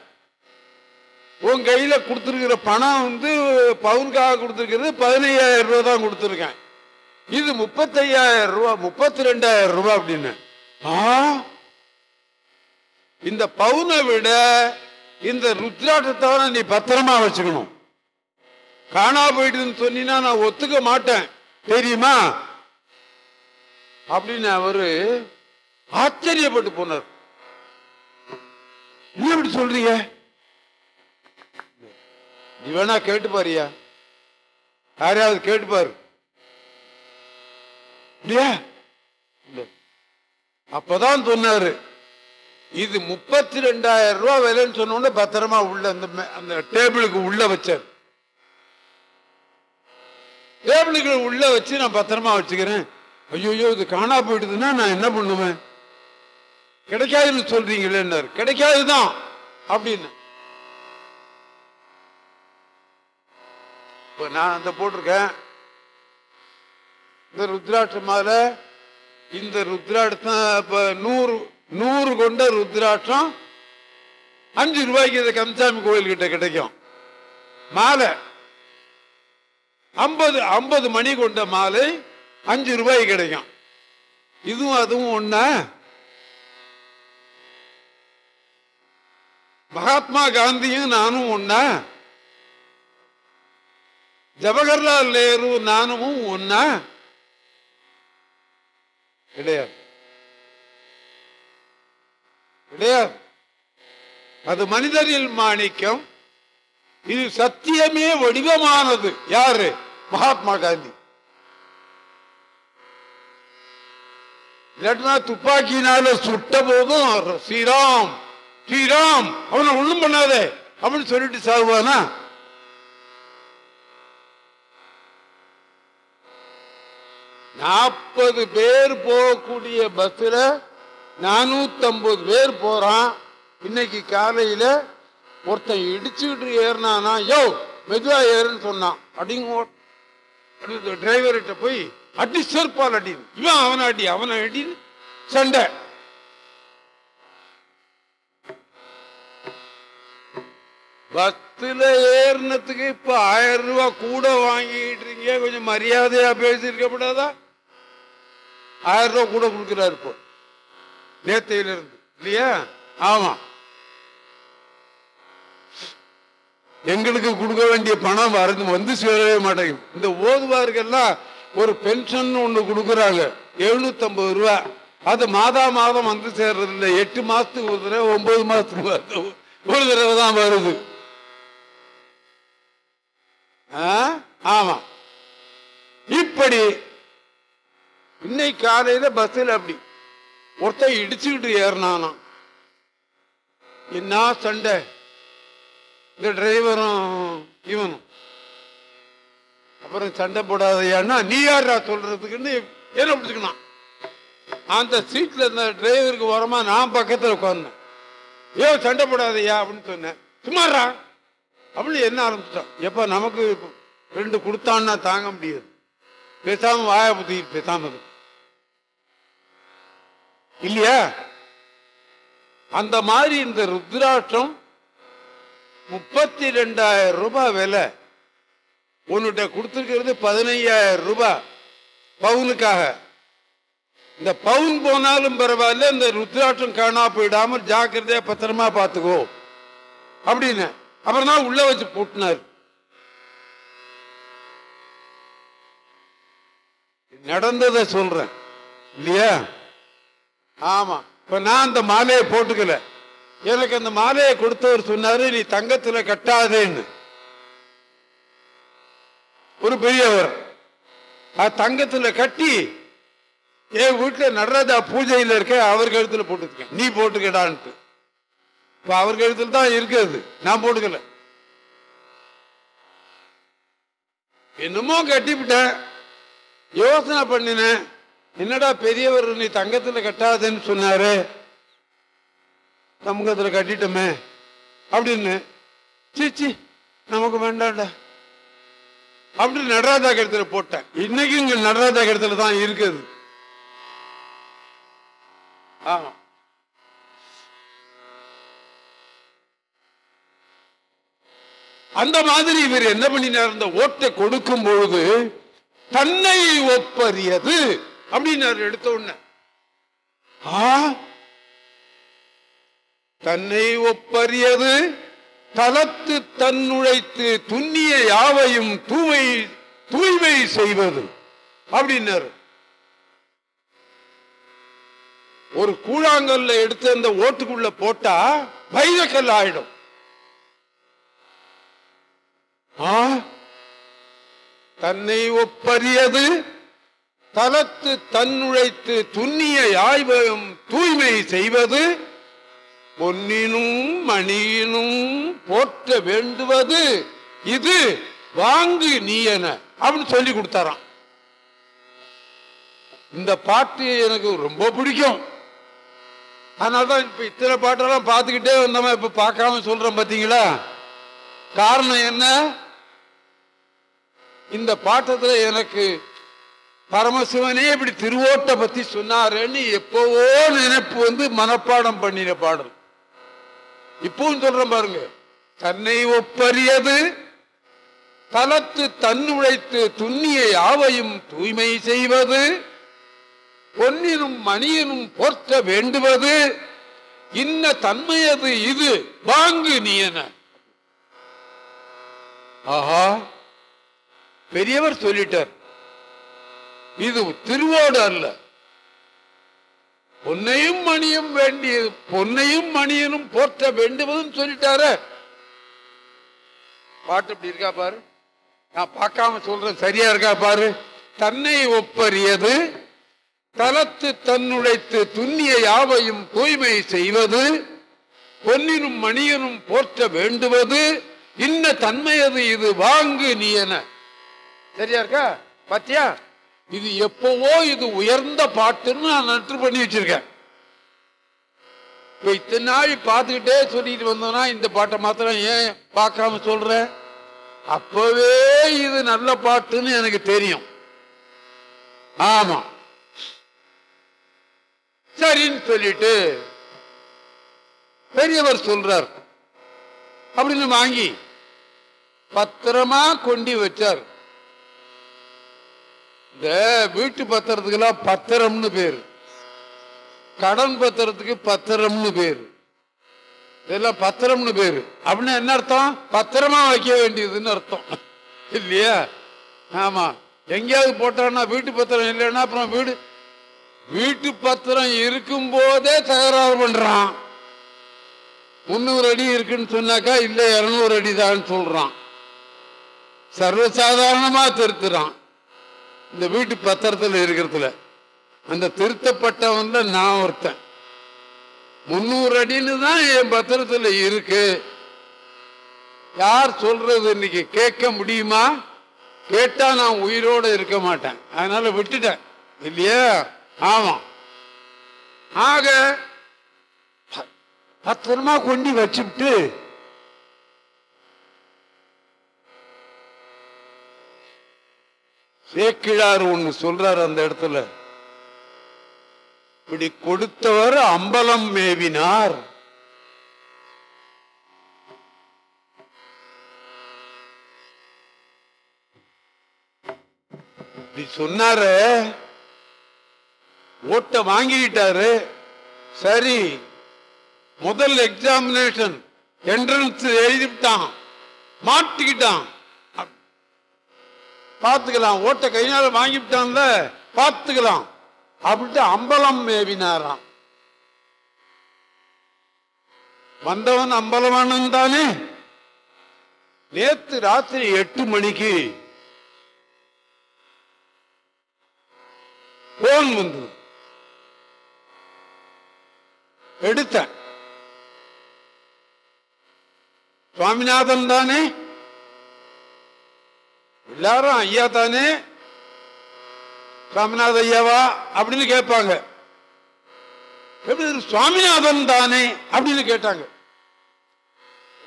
உன் கையில கொடுத்துருக்கிற பணம் வந்து பவுனுக்காக கொடுத்துருக்கிறது பதினையாயிரம் ரூபா தான் கொடுத்துருக்கேன். இது முப்பத்தையாயிரம் ரூபாய் முப்பத்தி ரெண்டாயிரம் ரூபாய் அப்படின்னு. ஆ? இந்த பவுனை விட இந்த ருத்ராட்சத்தை நீ பத்திரமா வச்சுக்கணும். காணா போயிட்டுன்னு சொன்னீங்கன்னா நான் ஒத்துக்க மாட்டேன். தெரியுமா? அப்படின்னு அவரு ஆச்சரியப்பட்டு போனார். என்ன இப்படி சொல்றீங்க? நீ வேணா கேட்டு பாரியா யாரையாவது கேட்டு பாரு. இல்லையா? அப்பதான் சொன்னாரு. இது முப்பத்தி ரெண்டாயிரம் ரூபாய் விலைன்னு சொன்ன உடனே பத்திரமா உள்ள அந்த மே- அந்த டேபிளுக்கு உள்ள வச்சார். டேபிளுக்கு உள்ள வச்சு நான் பத்திரமா வச்சுக்கிறேன். ஐயோயோ இது காணா போயிடுதுன்னா நான் என்ன பண்ணுவேன்? கிடைக்காதுன்னு சொல்றீங்களேன்னாரு கிடைக்காதுதான். அப்படின்னு. இப்போ நான் அந்த போட்டிருக்கேன். இந்த ருத்ராட்ச மாலை இந்த ருத்ராட்சம் இப்ப நூறு நூறு கொண்ட ருத்ராட்சம் அஞ்சு ரூபாய்க்கு இந்த கந்தசாமி கோயில்கிட்ட கிடைக்கும். மாலை. ஐம்பது ஐம்பது மணி கொண்ட மாலை அஞ்சு ரூபாய் கிடைக்கும். இதுவும் அதுவும் ஒண்ணா? மகாத்மா காந்தியும் நானும் ஒண்ணா? ஜவஹர்லால் நேரு நானும் ஒண்ணா? கிடையாது. கிடையாது. அது மனிதரில் மாணிக்கம் இது சத்தியமே வடிவமானது. யாரு? மகாத்மா காந்தி. இல்லாட்டினா துப்பாக்கினால சுட்ட போதும் ஸ்ரீராம் ஸ்ரீராம் அவனை ஒண்ணும் பண்ணாதே அப்படின்னு சொல்லிட்டு சாகுவானா? நாற்பது பேர் போகக்கூடிய பஸ்ல நானூத்தம்பது பேர் போறான். இன்னைக்கு காலையில ஒருத்தன் இடிச்சுக்கிட்டு ஏறினானா யோ மெதுவா ஏறுன்னு சொன்னான். அப்படிங்க டிரைவர்கிட்ட போய் அடி செருப்பால் அடின்னு இவன் அவனை அடி அவனை அடின்னு சண்டை. பஸ்ல ஏறினத்துக்கு இப்ப ஆயிரம் ரூபாய் கூட வாங்கிட்டு இருக்கீங்க. கொஞ்சம் மரியாதையா பேசியிருக்கப்படாதா ஆயிரம் ரூபாய் கூட கொடுக்கிறாரு இப்போ. நேத்தையில இருந்து இல்லையா? ஆமா எங்களுக்கு கொடுக்க வேண்டிய பணம் வரது வந்து சேரவே மாட்டேங்குது. இந்த ஓதுவாருக்கெல்லாம் ஒரு பென்ஷன் ஒன்று கொடுக்குறாங்க. எழுநூத்தம்பது ரூபா. அது மாதா மாதம் வந்து சேர்றது இல்லை எட்டு மாசத்துக்கு ஒரு தடவை ஒன்பது மாசத்துக்கு ஒரு தடவை தான் வருது. ஆ? ஆமா. இப்படி இன்னைக்கு காலையில பஸ்ஸில் அப்படி ஒருத்தன் இடிச்சுக்கிட்டு ஏறினானா என்ன சண்டை? இந்த டிரைவரும் இவனும். அப்புறம் சண்டை போடாதையான்னா நீ யாரா சொல்றதுக்குன்னு என்ன பிடிச்சுக்கணும் அந்த சீட்ல இருந்த டிரைவருக்கு ஓரமா நான் பக்கத்துல உட்கார்ந்தேன். ஏ சண்டை போடாதையா அப்படின்னு சொன்னேன். சும்மாறா. அப்படின்னு என்ன ஆரம்பிச்சிட்டான் எப்ப நமக்கு ரெண்டு கொடுத்தான்னா தாங்க முடியாது. பேசாம வாய புத்தி பேசாம இல்லையா? அந்த மாதிரி இந்த ருத்ராட்சம் முப்பத்தி ரெண்டாயிரம் ரூபாய் விலை. உன்கிட்ட கொடுத்துருக்கிறது பதினையாயிரம் ரூபாய் பவுனுக்காக. இந்த பவுன் போனாலும் பரவாயில்ல இந்த ருத்ராட்சம் காணா போயிடாமல் ஜாக்கிரதையா பத்திரமா பார்த்துக்கோ. அப்படின்னு அப்புறம் தான் உள்ள வச்சு பூட்டினார். நடந்ததை சொல்றேன் இல்லையா? ஆமா. இப்ப நான் அந்த மாலையை போட்டுக்கல. எனக்கு அந்த மாலையை கொடுத்தவர் சொன்னாரு நீ தங்கத்துல கட்டாதேன்னு. ஒரு பெரியவர் தங்கத்துல கட்டி என் வீட்டுல நடராஜா பூஜையில இருக்க அவர் கழுத்துல போட்டுருக்கேன் நீ போட்டுக்கடான்ட்டு. இப்ப அவர் கழுத்துல தான் இருக்கிறது நான் போட்டுக்கல. என்னமோ கட்டிவிட்டேன் யோசனை பண்ணினேன். என்னடா பெரியவர் நீ தங்கத்துல கட்டாதேன்னு சொன்னாரு? தங்கத்துல கட்டிட்டோமே. அப்படின்னு. சீச்சி நமக்கு வேண்டாம்டா. அப்படி நடராஜா கருத்துல போட்டேன். இன்னைக்கு இங்க நடராஜா கருத்துல தான் இருக்குது. ஆமா. அந்த மாதிரி இவர் என்ன பண்ணினார்? இந்த ஓட்டை கொடுக்கும் பொழுது தன்னை ஒப்பறியது. அப்படின்னு எடுத்த உடனே. ஆ? தன்னை ஒப்பறியது தளத்து தன்னுழைத்து துண்ணிய யாவையும் தூவை தூய்மை செய்வது. அப்படின்னாரு. ஒரு கூழாங்கல்ல எடுத்து அந்த ஓட்டுக்குள்ள போட்டா வைரக்கல் ஆயிடும். ஆ? தன்னை ஒப்பறியது தளத்து தன்னுழைத்து துண்ணிய யாய்வையும் தூய்மை செய்வது பொன்னினும் மணியினும் போற்ற வேண்டுவது இது வாங்கு நீ என அப்படின்னு சொல்லி கொடுத்தாராம். இந்த பாட்டு எனக்கு ரொம்ப பிடிக்கும். அதனாலதான் இப்ப இத்தனை பாட்டெல்லாம் பார்த்துக்கிட்டே வந்தோமா இப்ப பார்க்காம சொல்றோம் பாத்தீங்களா? காரணம் என்ன? இந்த பாட்டத்துல எனக்கு பரமசிவனே இப்படி திருவோட்டை பத்தி சொன்னாருன்னு எப்பவோ நினைப்பு வந்து மனப்பாடம் பண்ணின பாடல். இப்பவும் சொல்றேன் பாருங்க. தன்னை ஒப்பறியது தளத்து தன்னுழைத்து துண்ணிய யாவையும் தூய்மை செய்வது பொன்னினும் மணியனும் போற்ற வேண்டுவது இன்ன தன்மையது இது வாங்கு நீ என. ஆஹா பெரியவர் சொல்லிட்டார். இது திருவோடு அல்ல. பொன்னையும் மணியும் வேண்டிய பொன்னையும் மணியனும் போற்ற வேண்டுவதுன்னு சொல்லிட்டார. பாட்டு இப்படி இருக்கா பாரு? நான் பார்க்காம சொல்றேன் சரியா இருக்கா பாரு? தன்னை ஒப்பறியது தலத்து தன்னுடைத்து துண்ணிய யாவையும் தூய்மை செய்வது பொன்னினும் மணியனும் போற்ற வேண்டுவது இன்ன தன்மையது இது வாங்கு நீ என. சரியா இருக்கா? பாத்தியா? இது எப்பவோ இது உயர்ந்த பாட்டுன்னு நான் நட்டு பண்ணி வச்சிருக்கேன். இப்ப இத்தனை நாள் பார்த்துக்கிட்டே சொல்லிட்டு வந்தோம்னா இந்த பாட்டை மாத்திரம் ஏன் பார்க்காம சொல்றேன் அப்பவே இது நல்ல பாட்டுன்னு எனக்கு தெரியும். ஆமா. சரின்னு சொல்லிட்டு பெரியவர் சொல்றார். அப்படின்னு வாங்கி பத்திரமா கொண்டு வச்சார். இந்த வீட்டு பத்திரத்துக்கெல்லாம் பத்திரம்னு பேர். கடன் பத்திரத்துக்கு பத்திரம்னு பேர். இதெல்லாம் பத்திரம்னு பேர். அப்படின்னு என்ன அர்த்தம்? பத்திரமா வைக்க வேண்டியதுன்னு அர்த்தம். இல்லையா? ஆமா. எங்கேயாவது போட்டான்னா வீட்டு பத்திரம் இல்லைன்னா அப்புறம் வீடு. வீட்டு பத்திரம் இருக்கும் போதே தகராறு பண்றான். முந்நூறு அடி இருக்குன்னு சொன்னாக்கா இல்ல இருநூறு அடி தான் சொல்றான். சர்வசாதாரணமா திருத்துறான். இந்த வீட்டு பத்திரத்தில் இருக்கிறதுல அந்த திருத்தப்பட்டவன்ல நான் ஒருத்தன். முந்நூறு அடின்னு தான் என் பத்திரத்தில் இருக்கு. யார் சொல்றது இன்னைக்கு கேட்க முடியுமா? கேட்டா நான் உயிரோட இருக்க மாட்டேன். அதனால விட்டுட்டேன். இல்லையா? ஆமாம் ஆக பத்திரமா கொண்டு வச்சுட்டு சேக்கிழார் ஒண்ணு சொல்றாரு அந்த இடத்துல. இப்படி கொடுத்தவர் அம்பலம் மேவினார். இப்படி சொன்னாரு ஓட்ட வாங்கிக்கிட்டாரு. சரி முதல் எக்ஸாமினேஷன் என்ட்ரன்ஸ் எழுதிட்டான் மாட்டிக்கிட்டான். பார்த்துக்கலாம். ஓட்ட கையினால வாங்கிவிட்டான்ல பார்த்துக்கலாம். அப்படின்ட்டு அம்பலம் மேவினாராம். வந்தவன் அம்பலவானன் தானே? நேத்து ராத்திரி எட்டு மணிக்கு போன் வந்தது. எடுத்தேன். சுவாமிநாதன் தானே? எல்லாரும் ஐயா தானே? சுவாமிநாத ஐயாவா? அப்படின்னு கேட்பாங்க. எப்படி சுவாமிநாதன் தானே? அப்படின்னு கேட்டாங்க.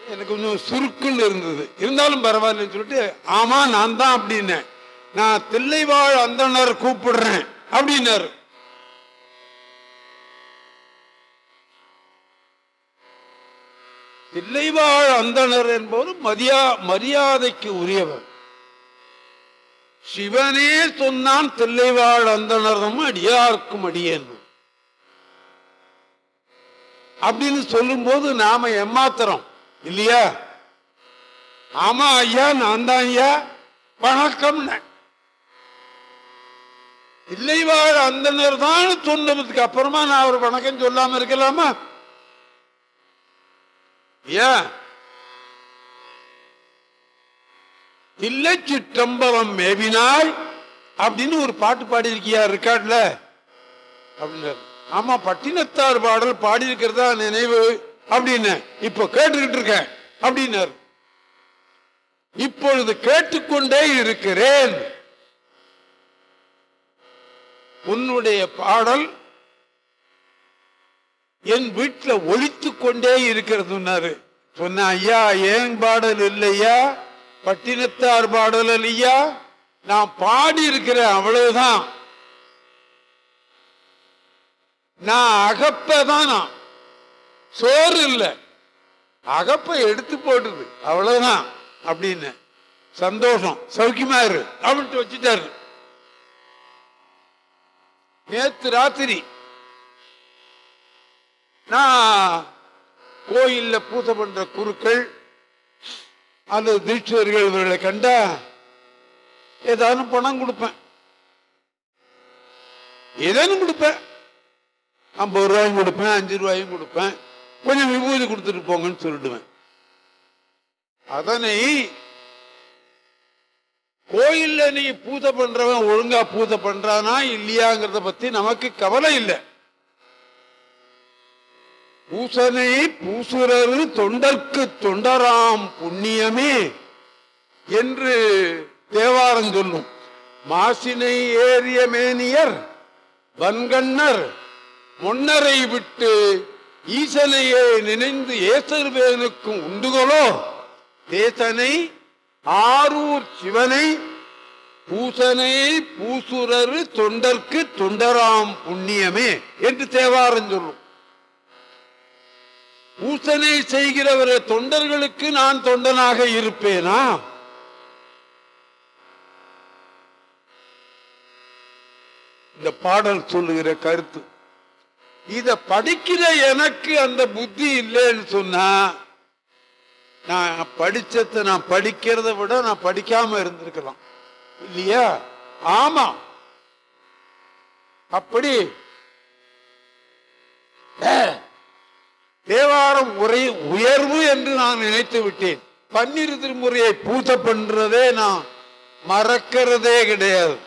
எனக்கு கொஞ்சம் சுருக்குன்னு இருந்தது. இருந்தாலும் பரவாயில்லன்னு சொல்லிட்டு ஆமா நான் தான் அப்படின்னேன். நான் தில்லைவாழ் அந்தனர் கூப்பிடுறேன் அப்படின்னாரு. தில்லைவாழ் அந்தனர் என்பவர் மரியா மரியாதைக்கு உரியவர். சிவனே சொன்னான் தில்லைவாழ் அந்தனரும் அடியார்க்கும் அடியேன் அப்படின்னு சொல்லும்போது நாம ஏமாத்துறோம் இல்லையா? ஆமா ஐயா நான் தான் ஐயா வணக்கம். இல்லைவாழ் அந்தனர் தான் சொன்னதுக்கு அப்புறமா நான் அவர் வணக்கம் சொல்லாம இருக்கலாமா? ஏன் இல்லச்சு சிற்றம்பலம் மேவினாய் அப்படின்னு ஒரு பாட்டு பாடியிருக்கியா ரெக்கார்ட்ல அப்படின்னு ஆமா பட்டினத்தார் பாடல் பாடி இருக்கிறதா நினைவு? அப்படின்னு. இப்ப கேட்டுக்கிட்டு இருக்கேன். அப்படின்னாரு. இப்பொழுது கேட்டுக்கொண்டே இருக்கிறேன். உன்னுடைய பாடல் என் வீட்டில் ஒழித்து கொண்டே இருக்கிறதுன்னாரு. சொன்ன ஐயா ஏன் பாடல் இல்லையா? பட்டினத்தார் பாடல் இல்லையா? நான் பாடி இருக்கிறேன் அவ்வளவுதான். நான் அகப்பதான் நான். சோறு இல்லை. அகப்பை எடுத்து போட்டுது. அவ்வளவுதான் அப்படின்னு. சந்தோஷம். சௌக்கியமா இரு. அப்படின்ட்டு வச்சுட்டாரு. நேத்து ராத்திரி நான் கோயில்ல பூஜை பண்ற குருக்கள் அந்த தீட்சிதர்கள் இவர்களை கண்டா ஏதானும் பணம் கொடுப்பேன். ஏதேனும் கொடுப்பேன். ஐம்பது ரூபாயும் கொடுப்பேன் அஞ்சு ரூபாயும் கொடுப்பேன். கொஞ்சம் விபூதி கொடுத்துட்டு போங்கன்னு சொல்லிடுவேன். அதனை கோயில்ல நீ பூஜை பண்றவன் ஒழுங்கா பூஜை பண்றானா இல்லையாங்கிறத பத்தி நமக்கு கவலை இல்லை. பூசனை பூசுரரு தொண்டற்கு தொண்டராம் புண்ணியமே என்று தேவாரம் சொல்லும். மாசினை ஏறிய மேனியர் வன்கண்ணர் முன்னரை விட்டு ஈசனையே நினைந்து ஏசர்வேனுக்கும் உண்டுகளோ? தேசனை ஆரூர் சிவனை பூசனை பூசுரரு தொண்டற்கு தொண்டராம் புண்ணியமே என்று தேவாரம் சொல்லும். பூசனை செய்கிறவர தொண்டர்களுக்கு நான் தொண்டனாக இருப்பேனா? இந்த பாடல் சொல்லுகிற கருத்து. இத படிக்கிற எனக்கு அந்த புத்தி இல்லைன்னு சொன்னா நான் படிச்சத நான் படிக்கிறத விட நான் படிக்காம இருந்திருக்கலாம். இல்லையா? ஆமா. அப்படி. ஏ, தேவாரம் உரை உயர்வு என்று நான் நினைத்து விட்டேன். பன்னிரு திருமுறையை பூஜை பண்றதே நான் மறக்கிறதே கிடையாது.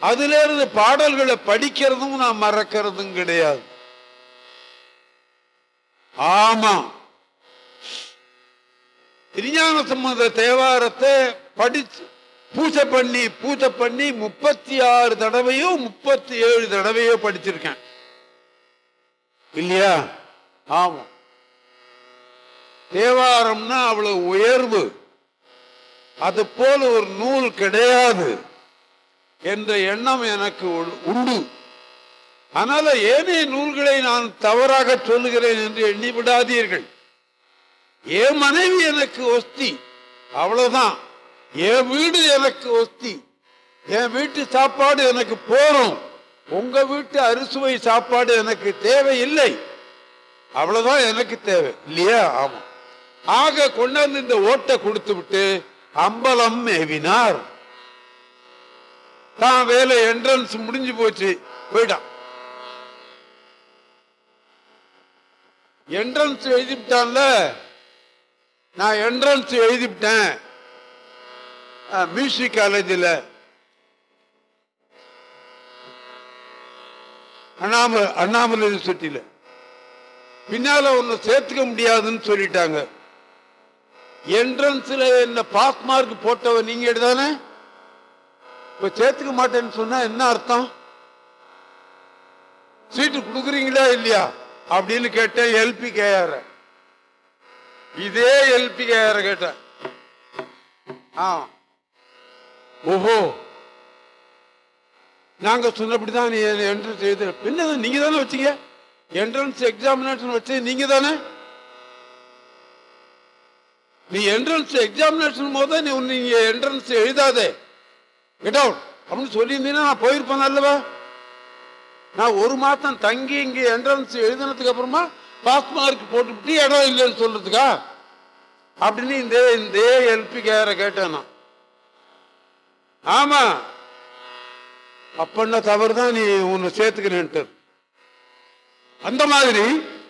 அதுல இருந்து பாடல்களை படிக்கிறதும் நான் மறக்கிறதும் கிடையாது. ஆமா. திருஞான சம்பந்த தேவாரத்தை படிச்சு பூஜை பண்ணி பூஜை பண்ணி முப்பத்தி ஆறு தடவையோ முப்பத்தி ஏழு தடவையோ படிச்சிருக்கேன். இல்லையா? ஆமா. தேவாரம்னா அவ்வளவு உயர்வு. அது போல ஒரு நூல் கிடையாது என்ற எண்ணம் எனக்கு உண்டு. அதனால ஏனைய நூல்களை நான் தவறாக சொல்லுகிறேன் என்று எண்ணி விடாதீர்கள். என் மனைவி எனக்கு ஒஸ்தி. அவ்வளவுதான். என் வீடு எனக்கு ஒஸ்தி. என் வீட்டு சாப்பாடு எனக்கு போறோம் உங்க வீட்டு அறுசுவை சாப்பாடு எனக்கு தேவையில்லை. அவ்வளவுதான் எனக்கு தேவை. இல்லையா? ஆமா. ஆக கொண்டாந்து இந்த ஓட்டை கொடுத்து விட்டு அம்பலம் மேவினார். தான் வேலை என்ட்ரன்ஸ் முடிஞ்சு போச்சு. போயிட்டான். என்ட்ரன்ஸ் எழுதிவிட்டான்ல? நான் என்ட்ரன்ஸ் எழுதிவிட்டேன். மியூசிக் காலேஜில் அண்ணாமலை அண்ணாமலை யூனிவர்சிட்டியில் பின்னால ஒன்று சேர்த்துக்க முடியாதுன்னு சொல்லிட்டாங்க. என்ட்ரன்ஸில் என்ன பாஸ் மார்க் போட்டவ நீங்க தானே இப்போ சேர்த்துக்க மாட்டேன்னு சொன்னா என்ன அர்த்தம்? சீட்டு கொடுக்குறீங்களா இல்லையா? அப்படின்னு கேட்டேன் எல்பி கேஆர் இதே எல்பி கேஆர் கேட்டேன். ஆ. ஓஹோ. நாங்கள் சொன்னபடி தான் நீ என்ட்ரன்ஸ் எழுத பின்னதான் நீங்கள் தானே வச்சீங்க? என்ட்ரன்ஸ் எக்ஸாமினேஷன் வச்சு நீங்கள் தானே? நீ என்ட்ரன்ஸ் எக்ஸாமினேஷன் போது நீ நீங்க என்ட்ரன்ஸ் எழுதாதே. கெட் அவுட் அப்படின்னு சொல்லியிருந்தீங்கன்னா நான் போயிருப்பேன் அல்லவா? நான் ஒரு மாதம் தங்கி இங்கே என்ட்ரன்ஸ் எழுதினதுக்கு அப்புறமா பாஸ் மார்க் போட்டுவிட்டு இடம் இல்லைன்னு சொல்றதுக்கா? அப்படின்னு இந்த இந்த எல்பி கேர கேட்டேன் நான் ஆமா. அப்பன்னா தவறு தான் நீ உன்னை சேர்த்துக்கிறேன்ட்டு. அந்த மாதிரி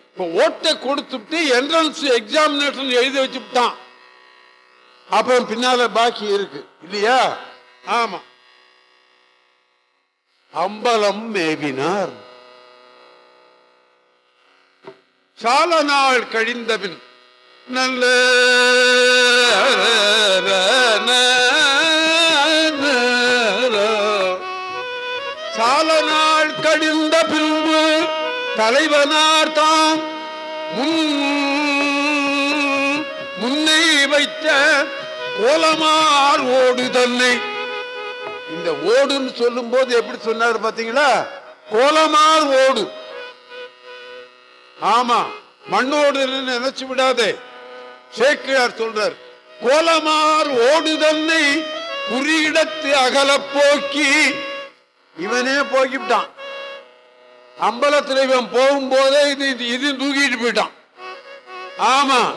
இப்போ ஓட்டை கொடுத்துட்டு என்ட்ரன்ஸ் எக்ஸாமினேஷன் எழுதி வச்சுட்டான். அப்புறம் பின்னால பாக்கி இருக்கு. இல்லையா? ஆமா. அம்பலம் மேவினார். சால நாள் கழிந்த பின் நல்ல தலைவனார் தாம் முன் முன்னை வைத்த கோலமார் ஓடு தன்னை இந்த ஓடுன்னு சொல்லும் போது எப்படி சொன்னார் பாத்தீங்களா? கோலமார் ஓடு. ஆமா மண்ணோடு நினைச்சு விடாதே. சேக்கிழார் சொல்றார் கோலமார் ஓடு தன்னை குறியிடத்து அகலப்போக்கி இவனே போக்கிவிட்டான். அம்பலத்தில் இவன் போகும்போதே இது இது- இது தூக்கிட்டு போயிட்டான். ஆமா.